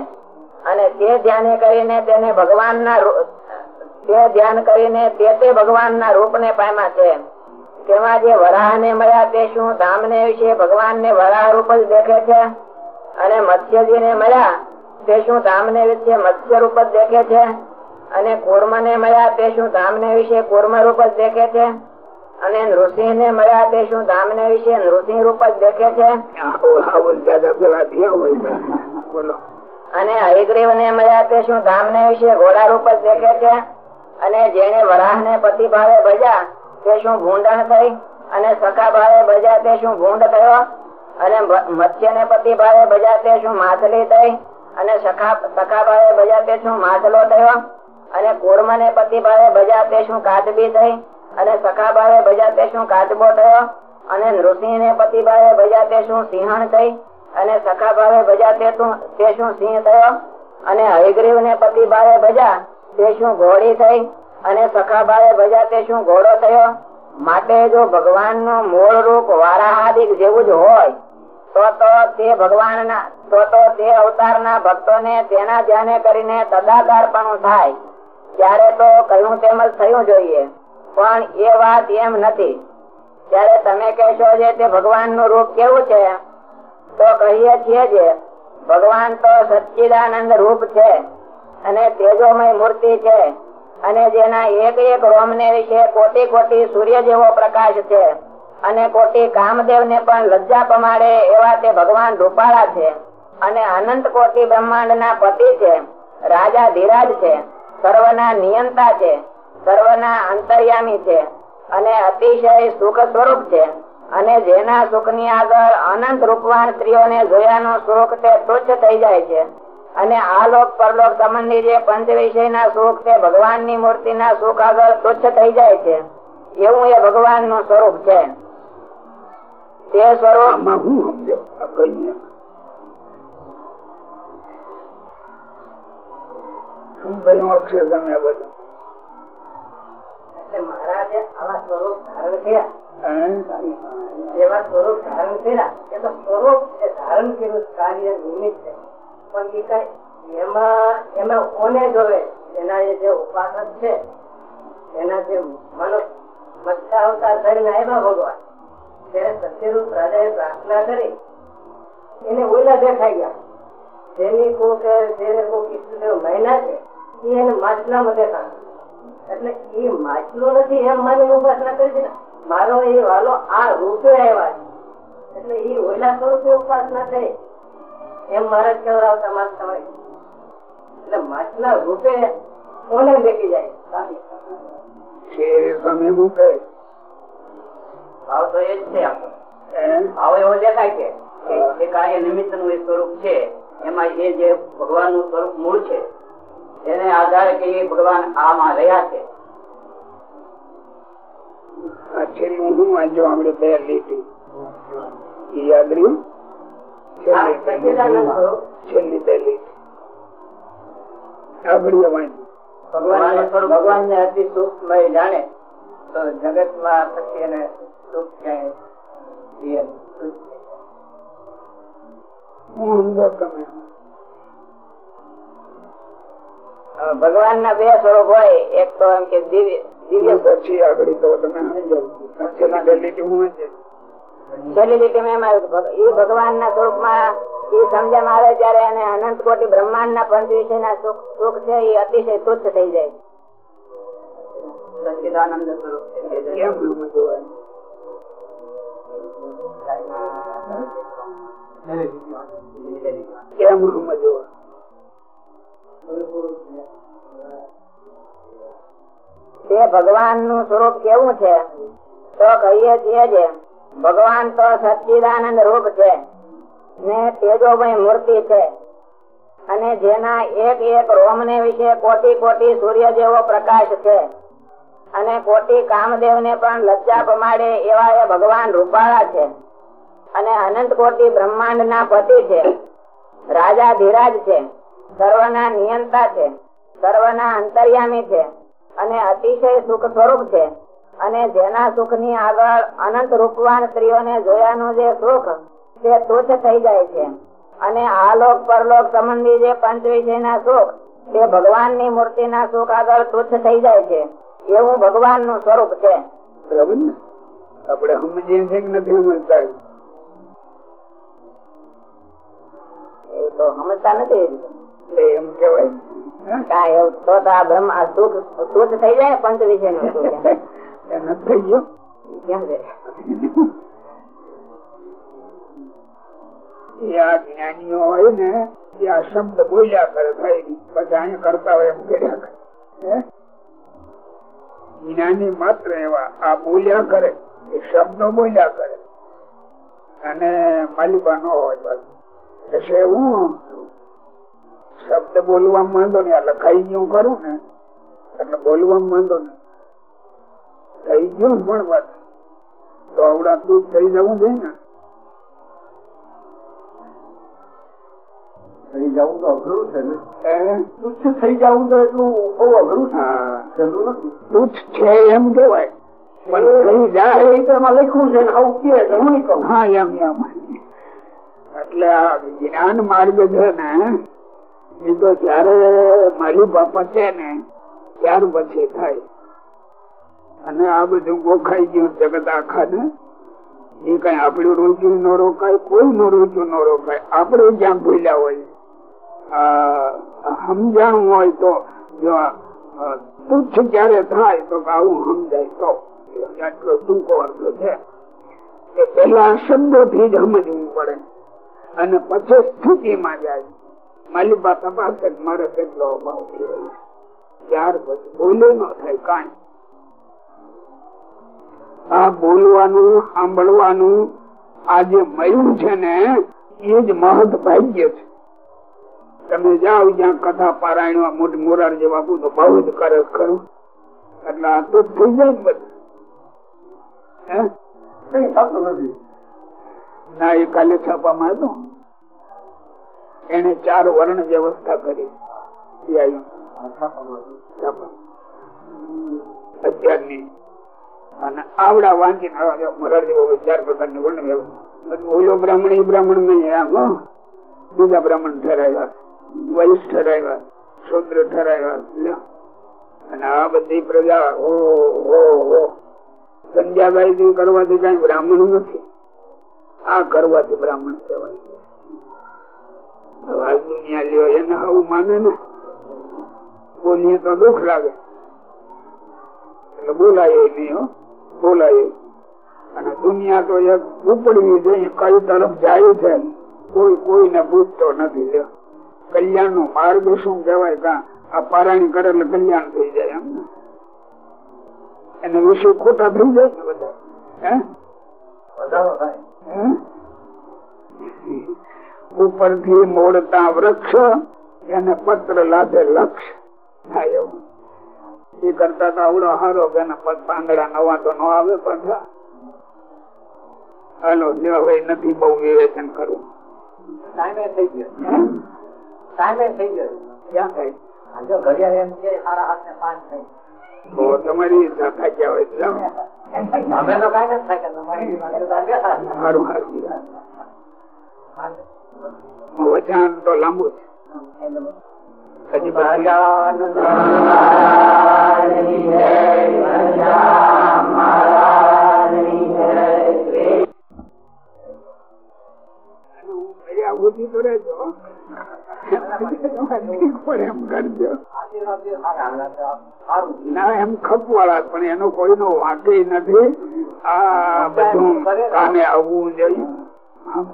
અને તે ધ્યાને કરીને તેને ભગવાનના તે ધ્યાન કરીને તે તે ભગવાનના રૂપને પામ્યા છે. તેમાં જે વરાહને મળ્યા તે શું ધામને વિશે ભગવાનને વરાહ રૂપ જ દેખે છે? અને મત્સ્યજીને મળ્યા તે શું ધામને વિશે મત્સ્ય રૂપ જ દેખે છે? અને કુર્મને મળ્યા તે શું ધામને વિશે કુર્મ રૂપ જ દેખે છે? અને નૃસિંહને મળ્યા તે શું ધામને વિશે નૃસિંહ રૂપ જ દેખે છે? અને હરિગ્રીવ ને મળ્યા તે શું ધામને વિશે ઘોડા રૂપ જ દેખે છે? અને જેને વરાહ ને પતિ ભાવે ભજ્યા તે ભૂંડણ થઈ અને સખા ભાવે ભજા તે ભૂંડ થયો અને મત્સ્ય ને પતિ ભાવે ભજ્યા તે થઈ અને સખા સખા ભાવે ભજ્યા તે થયો અને કુર્મ ને પતિ ભાવે ભજ્યા તે શું થઈ અને સખા ભાવે ભજ્યા તે થયો અને નૃસિંહ પતિ ભાવે ભજા તે સિંહણ થઈ અને સખા ભાવે ભજ્યા તે સિંહ થયો અને હયગ્રીવ પતિ ભાવે ભજા તે શું ઘોડી થઈ અને સખા ભાવે ભજ્યા તે શું ઘોડો થયો? માટે જો ભગવાનનું મૂળ રૂપ વારાહાદિક જેવું જ હોય, તો તો તે ભગવાન તો તો તે અવતાર ના તેના ધ્યાને કરીને તદાકારપણું થાય. ત્યારે તો કહ્યું તેમ થયું જોઈએ. પણ એ વાત એમ નથી. ત્યારે તમે કહેશો જે તે ભગવાનનું રૂપ કેવું છે? તો કહીએ છીએ જે, ભગવાન તો સચ્ચિદાનંદ રૂપ છે અને તેજોમય મૂર્તિ છે. અને જેના એક એક રોમ ને વિશે કોટી કોટી સૂર્ય જેવો પ્રકાશ છે. અને કોટી કામદેવ ને પણ લજ્જા પમાડે એવા તે ભગવાન રૂપાળા છે. અને અનંત કોટી બ્રહ્માંડ ના પતિ છે. રાજા ધીરાજ છે. સર્વના નિયંતા છે. સર્વના અંતર્યામી છે. અને અતિશય સુખ સ્વરૂપ છે. અને જેના સુખની આગળ અનંત રૂપવાન સ્ત્રીઓને જોયાનો સુખ તે તુચ્છ થઈ જાય છે. અને આ લોક પરલોક સંબંધી જે પંચ વિષય ના સુખ તે ભગવાનની મૂર્તિ ના સુખ આગળ તુચ્છ થઈ જાય છે એવું એ ભગવાનનું સ્વરૂપ છે. તે સ્વરૂપ મહારાજે આવા સ્વરૂપ ધારણ કર્યા. એવા સ્વરૂપ ધારણ કર્યા એ તો સ્વરૂપ ધારણ કર્યું કાર્ય નિમિત્ત. છે કોને જોવે? એના જે ઉપાસક છે, એના જે મનો મચ્છા અવતાર ધરીને આવ્યા ભગવાન. ત્યારે સત્યરૂપ રાજાએ પ્રાર્થના કરી, એને ઓલા દેખાઈ ગયા. જેની કોક મહિના છે એ એને માછલામાં દેખાણ એટલે એ માછલો નથી એમ માની ઉપાસના કરી છે મારો એ વાલો આ રૂપે આવ્યા છે. એટલે એ ઓલા સ્વરૂપે ઉપાસના થઈ. એમ મહારાજ કેવડાવતા મારા હોય એટલે માછલા રૂપે કોને દેખી જાય. શેર તમે મૂકે ભાવ તો એ જ છે ભાવ એવો દેખાય છે કે એ કાર્ય નિમિત્તનું એ સ્વરૂપ છે એમાં એ જે ભગવાનનું સ્વરૂપ મૂળ છે એને આધારે કે એ ભગવાન આમાં રહ્યા છે. આ છેલ્લું હું વાંચ્યો આપણે બે લીટી યાદ રહ્યું? ભગવાનનું અતિ સુખમય જાણે તો જગતમાં પછી એને સુખ ક્યાંય. હું ભગવાન ના બે સ્વરૂપ હોય, એક તો એમ કે દિવ્ય દિવ્ય પછી આગળ તો તમે આ છેલ્લી લીટી હું વાંચે છેલ્લી લીટીમાં એમ આવ્યું એ ભગવાન ના સ્વરૂપમાં એ સમજણ આવે ત્યારે એને અનંત કોટી બ્રહ્માંડ ના પંચ વિષય ના સુખ સુખ છે એ અતિશય તુચ્છ થઈ જાય. સચ્ચિદાનંદ સ્વરૂપ કેમ? સમજવા કેમ તે ભગવાનનું સ્વરૂપ કેવું છે? તો કહીએ છીએ ભગવાન તો સચ્ચિદાનંદ રૂપ છે ને તેજોભાઈ મૂર્તિ છે. અને જેના એક એક રોમ ને વિશે કોટી કોટી સૂર્ય જેવો પ્રકાશ છે. અને કોટી કામદેવ ને પણ લજ્જા પમાડે એવા એ ભગવાન રૂપાળા છે. અને અનંત કોટી બ્રહ્માંડ ના પતિ છે. રાજા ધીરાજ છે. સર્વના નિયંતા છે. સર્વના અંતર્યામી છે. અને અતિશય સુખ સ્વરૂપ છે. અને જેના સુખની આગળ અનંત રૂપવાન સ્ત્રીઓને જોયાનું જે સુખ તે તુચ્છ થઈ જાય છે. અને આલોક પરલોક સંબંધી જે પંચ સુખ તે ભગવાનની મૂર્તિ ના સુખ આગળ તુચ્છ થઈ જાય છે. એવું ભગવાનનું સ્વરૂપ છે. બરાબર ને? આપણે સમજીએ છીએ નથી સમજતા? એ તો સમજતા નથી. એમ કેવાય હે? એવું તો તો આ બ્રહ્મ આ સુખ થઈ જાય પંચ વિષયનું સુખ. ને બોલ્યા કરે જ્ઞાની માત્ર એવા આ બોલ્યા કરે એ શબ્દો બોલ્યા કરે અને માલિકા ન હોય એટલે હું શબ્દ બોલવા માંડો નહીં આ લખાઈ ગયું કરું ને એટલે બોલવામાં માંડો નહીં થઈ ગયું પણ વાત. તો દૂધ થઈ જવું જોઈએ ને. થઈ જવું તો અઘરું છે ને. તુચ્છ થઈ જવું તો એટલું બહુ અઘરું છે. હા તુચ્છ છે એમ કેવાય પણ થઈ એ જાય લખ્યું છે આવું કે તો કહું. હા એમ એમ. એટલે આ જ્ઞાન માર્ગ છે ને એ તો જયારે મારી બાપા છે ને ત્યાર પછી થાય. અને આ બધું ગોખાઈ ગયું જગત આખા ને એ કઈ આપણું રોજું ન રોકાય કોઈ નું રોજું ન રોકાય. આપણે જ્યાં ભૂલ્યા હોય સમજાણું હોય તો જો તુચ્છ ક્યારે થાય તો આવું સમજાય તો. આટલો ટૂંકો અર્થ છે એ પેલા શબ્દો થી જ સમજવું પડે. અને પછી સ્થિતિમાં જાય. માલિકા તપાસે મારે કેટલો અભાવ થયો ત્યાર પછી બોલે ન થાય કાંઈ. આ બોલવાનું સાંભળવાનું આ જે મળ્યું છે ને એ જ મહદ ભાગ્ય છે. તમે જાઓ જ્યાં કથા પારાયણ મોરારજી બાપુ તો બહુ જ કરે ખરું. એટલે આ તો થઈ જાય બધું. ના એ કાલે છાપામાં હતો. એને ચાર વર્ણ વ્યવસ્થા કરી. અત્યારની. અને આવડા બાબુ ચાર પ્રકારની બ્રાહ્મણ બ્રાહ્મણ બીજા બ્રાહ્મણ ઠરાવ્યા. વૈશ ઠરાવ્યા. શુદ્ર ઠરાવ્યા. અને આ બધી પ્રજા, હો ઓ સંધ્યાગાયથી કરવાથી કઈ બ્રાહ્મણ નથી. આ કરવાથી બ્રાહ્મણ કહેવાય હવે આ દુનિયા લ્યો, એને આવું માને ને, બોલીએ તો દુઃખ લાગે. એટલે બોલાય નહીં, હો. બોલાય અને દુનિયા તો એક ઉપડવી જોઈએ કઈ તરફ જાય છે. કોઈ કોઈને પૂછતો નથી કલ્યાણ નો માર્ગ શું કેવાય કા આ પારાયણ કરે એટલે કલ્યાણ થઈ જાય એમ એને વિશે ખોટા થઈ જાય ને બધા? ઉપરથી મોડતા વૃક્ષ એને પત્ર લાદે લક્ષ. થાય એવું. એ કરતા તો આવડો હારો કે પાંદડા નવા તો ન આવે પણ હાલો લ્યો નથી બહુ વિવેચન કરવું. થઈ ગયો? થઈ ગયો. ક્યાં કે સાડા હાથ ને પાંચ થઈ. તમારી વચાણ તો લાંબુ છે. હજી બાકી હું તો ના, એમ ખપવાળા પણ એનો કોઈનો વાંકે નથી. આ બધું કામે આવવું જોઈએ. આમ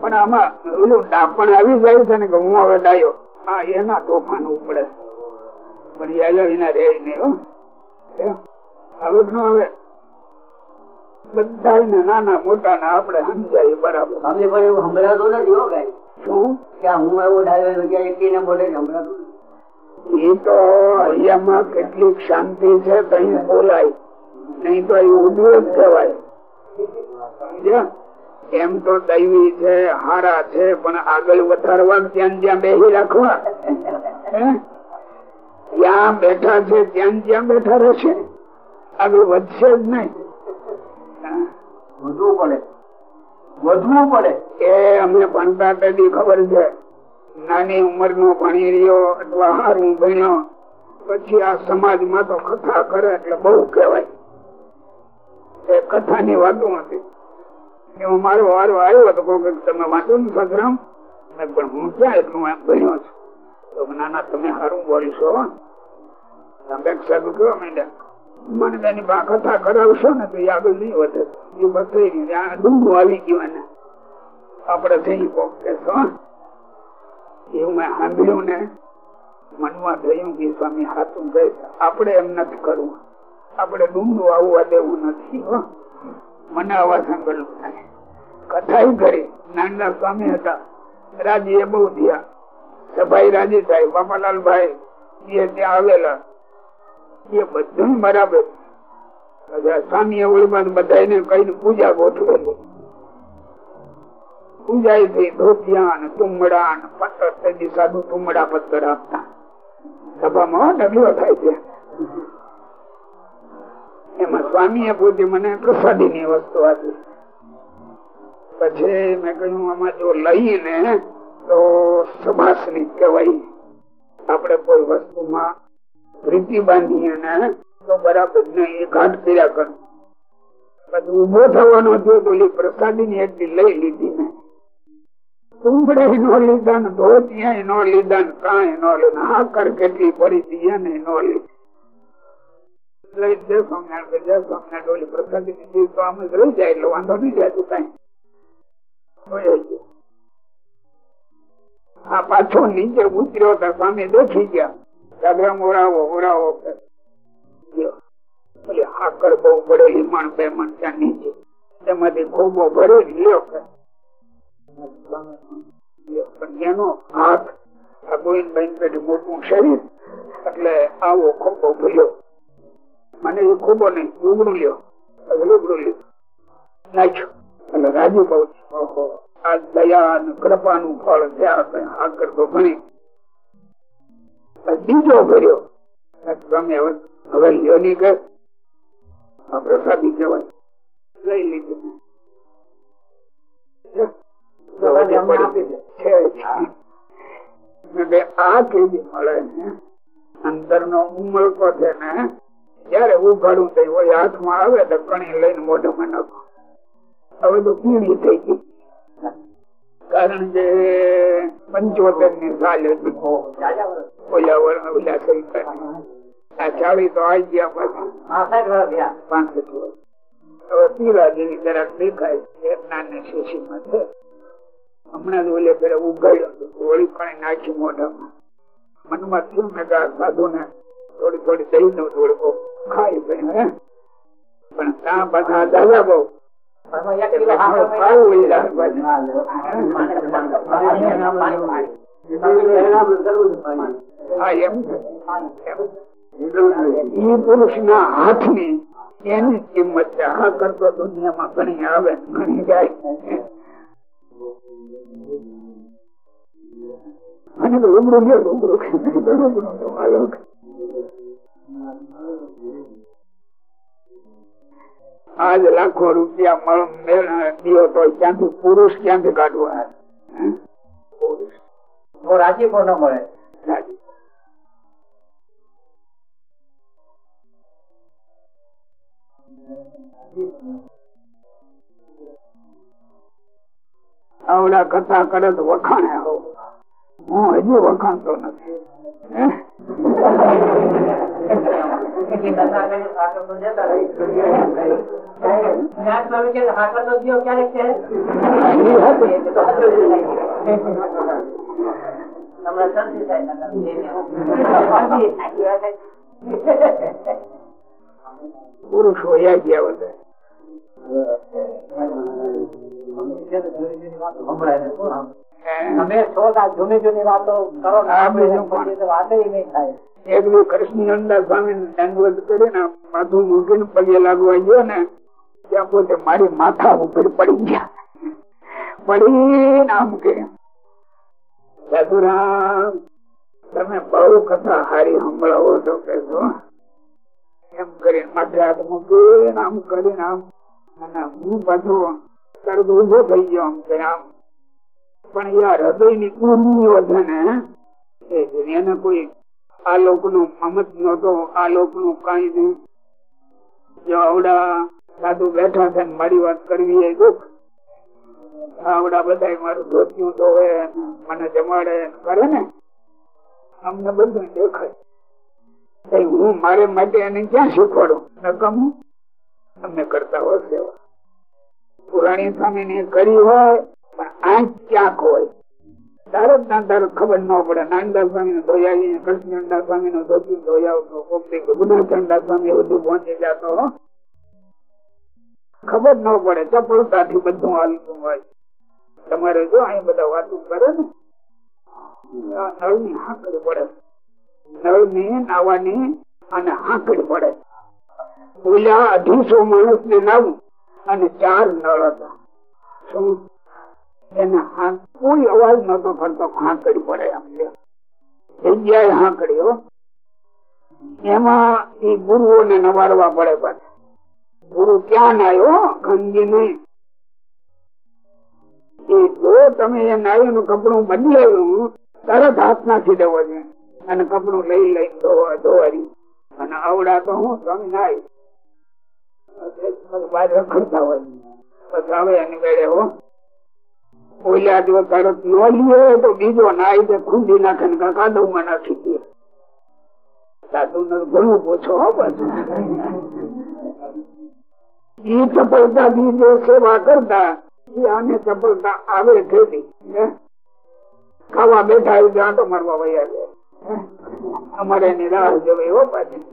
પણ આમાં ઓલું ડાપણ આવી જાય છે ને કે હું હવે ડાયો. હા એના તોફાન ઉપડે. પણ યાદવીના રે નહીં હવે હવે? બધા નાના મોટા ને આપડે સમજાય બરાબર. અમે પણ એવું સંભળાતો નથી હો કઈ શું? કે હું એવું ડાયો કે એકીને બોલે સંભળાતું એ તો અહીંયામાં કેટલીક શાંતિ છે કઈ બોલાય. નહીં તો એ ઉદ્યોગ કહેવાય? એમ તો દૈવી છે હારા છે પણ આગળ વધારવા ત્યાં જ્યાં બેસી રાખવા. ત્યાં બેઠા છે ત્યાં જ્યાં બેઠા રહેશે. આગળ વધશે જ નહીં. વધવું પડે. વધવું પડે. એ અમે ભણતા તેની ખબર છે. નાની ઉંમર નો ભણી રહ્યો અથવા હારું ભણ્યો પછી આ સમાજમાં તો કથા કરે એટલે બહુ કહેવાય. એ કથાની વાતો હતી. એમાં મારો વારો આવ્યો હતો કોઈ કે તમે વાંચો ને સંગ્રામ. પણ હું ક્યાં એટલું એમ ભણ્યો છું. તો નાના, તમે સારું બોલશો મને તેની કથા કરાવશો ને તો આગળ નહીં વધે. એ બતાવી ત્યાં ડુંગું ગયું એને. આપડે થઈ એવું મેં સાંભળ્યું ને, મનમાં થયું કે હાથું કહે છે એમ નથી કરવું. આપણે ડુંગું આવવા દેવું નથી, હો. મને આવા સાંભળવું થાય. કથા કરી. નાના સ્વામી હતા. રાજી એ બહુ થયા. સભાઈ રાજી થાય. બાપાલાલભાઈ, એ ત્યાં આવેલા. એ બધું બરાબર સ્વામી ઓળમાં બધા કઈ પૂજા ગોઠવેલી પૂજા થઈ ધોતિયા ને તુમડા પત્તર સાધુ તુમડા પત્તર આપતા. સભામાં ડગલો થાય છે એમાં સ્વામી પોતે મને પ્રસાદી ની વસ્તુ આપી. પછી મેં કહ્યું, આમાં જો લઈને તો સમાસની કહેવાય. આપણે કોઈ વસ્તુમાં પ્રીતિ બાંધીએ ને તો બરાબર નહીં, એ ઘાટ કર્યા કરું. પછી થવાનો પ્રસાદી ની એટલી લઈ લીધી ને કુંભડે નો લીધા ને નો લીધા ને કાંઈ નો લીધા. કેટલી પડી હતી એને નો લીધી. લઈ આ પાછો નીચે ઉતર્યો તો સ્વામી દેખી ગયા. જાગરામ ઓરાવો ઓરાવો કે. હાકર બહુ પડે હિમાણ બે મણ ત્યાં નીચે. એમાંથી ખોબો ભરી લ્યો. પણ એનો આ ગોવિંદભાઈ પેઢી મોટું શરીર, એટલે આવો ખોબો ભર્યો. મને એ ખૂબ નહીં લુગડું લ્યો લુગડું લ્યો. નાખ્યું. એટલે રાજી આ દયા અને કૃપાનું ફળ થયા આ કરતો ભણી. બીજો ભર્યો. સ્વામી હવે હવે લ્યો ની કે પ્રસાદી કહેવાય. લઈ લીધું. આ કેવી મળે ને. અંદર નો ઉમળકો છે ને. જયારે ઉઘાડું થઈ હોય, હાથમાં આવે તો કણી લઈને મોઢામાં નાખો. હવે તો પીળી થઈ ગઈ. કારણ કે પંચોતેરની સાલ હતી. હવે પીળા જેવી જરાક દેખાય. નાની શીશીમાં છે. હમણાં જ ઓલે પેલા ઉગાડ્યો હોળી પણ નાખી મોઢામાં. મનમાં થયું ને કે સાધુ ને થોડી થોડી દઈ નો થોડું પણ ત્યાં બધા દાદા બહુ પુરુષ ના હાથની એની કિંમત છે. આ કરતો દુનિયામાં ઘણી આવે, ઘણી જાય. અને રૂબરૂ રૂબરૂ રૂબરૂ આજ લાખો રૂપિયા દિયો તો ક્યાંથી પુરુષ ક્યાંથી કાઢવા રાજી પણ ન મળે? આવડા કથા કરે તો વખાણે આવો. હું હજી વખાણતો નથી. પુરુષ હોય ગયા બધા અમે છો જૂની જૂની વાતો કરો વાતે નહીં થાય. એકલું કૃષ્ણનંદા સ્વામી દંડવત કરીને માથું મૂકીને પગે લાગવા ગયો ને ત્યાં પોતે મારી માથા ઉપર પડી ગયા. પડી આમ કે સાધુરામ તમે બહુ કથા હારી સંભળાવો છો કે એમ કરીને માથે હાથ મૂકીને આમ કરીને આમ અને હું પાછું તરત ઊભો થઈ ગયો આમ કે આમ પણ યાર હૃદયની ઊર્મી વધે એને કોઈ આ લોકનું મમત નતો આ લોકનું કઈ નહીં. આવડા સાધુ બેઠા છે મારી વાત કરવી એ દુઃખ. આવડા બધા મારું ધોત્યું ધોવે મને જમાડે કરે ને, અમને બધું દેખાય. હું મારે માટે એને ક્યાં શીખવાડું? નકમ અમને કરતા હોય સેવા. પુરાણી સ્વામી ને કરી હોય પણ આંખ ક્યાંક હોય? તરત ના તરત ખબર ન પડે. નાનદા સ્વામી નું ધોયાવી કૃષ્ણદાસ સ્વામી નું ધોતી ધોયાવતો ગુનાચંદા સ્વામી બધું પહોંચી જતો ખબર ન પડે. ચપળતાથી બધું હાલતું હોય. તમારે જો અહીં બધા વાતો કરે ને નળની હાંકડી પડે. નળની નાવાની અને હાંકડી પડે. ઓલા અઢીસો માણસ ને નાવું અને ચાર નળ હતા. શું? એને કોઈ અવાજ નતો કરતો હાંકડી પડે જગ્યાએ હાંકડ્યો એમાં એ ગુરુઓ ને નવારવા પડે પાછા. ગુરુ ક્યાં નાયો? ગંદી નહીં. એ જો તમે એ નાયું કપડું બદલાયું તરત હાથ નાખી દેવો છે. અને કપડું લઈ લઈ ધોવા, ધોવારી. અને આવડા તો હું તમે નાય. બાદ રખડતા હોય. પછી હવે એની વેળે હો. ઓલા જો તરત ન લીએ તો બીજો નાય દે ખૂંદી નાખે ને કાદવમાં નાખી દે. સાધુ ને ઘણું પૂછો ઈ એ ચપળતા થી સેવા કરતા એ આને ચપળતા આવે ખેતી ખાવા બેઠા આવી આંટો મારવા વયા છે અમારે એની રાહ જોવે હો પાછી.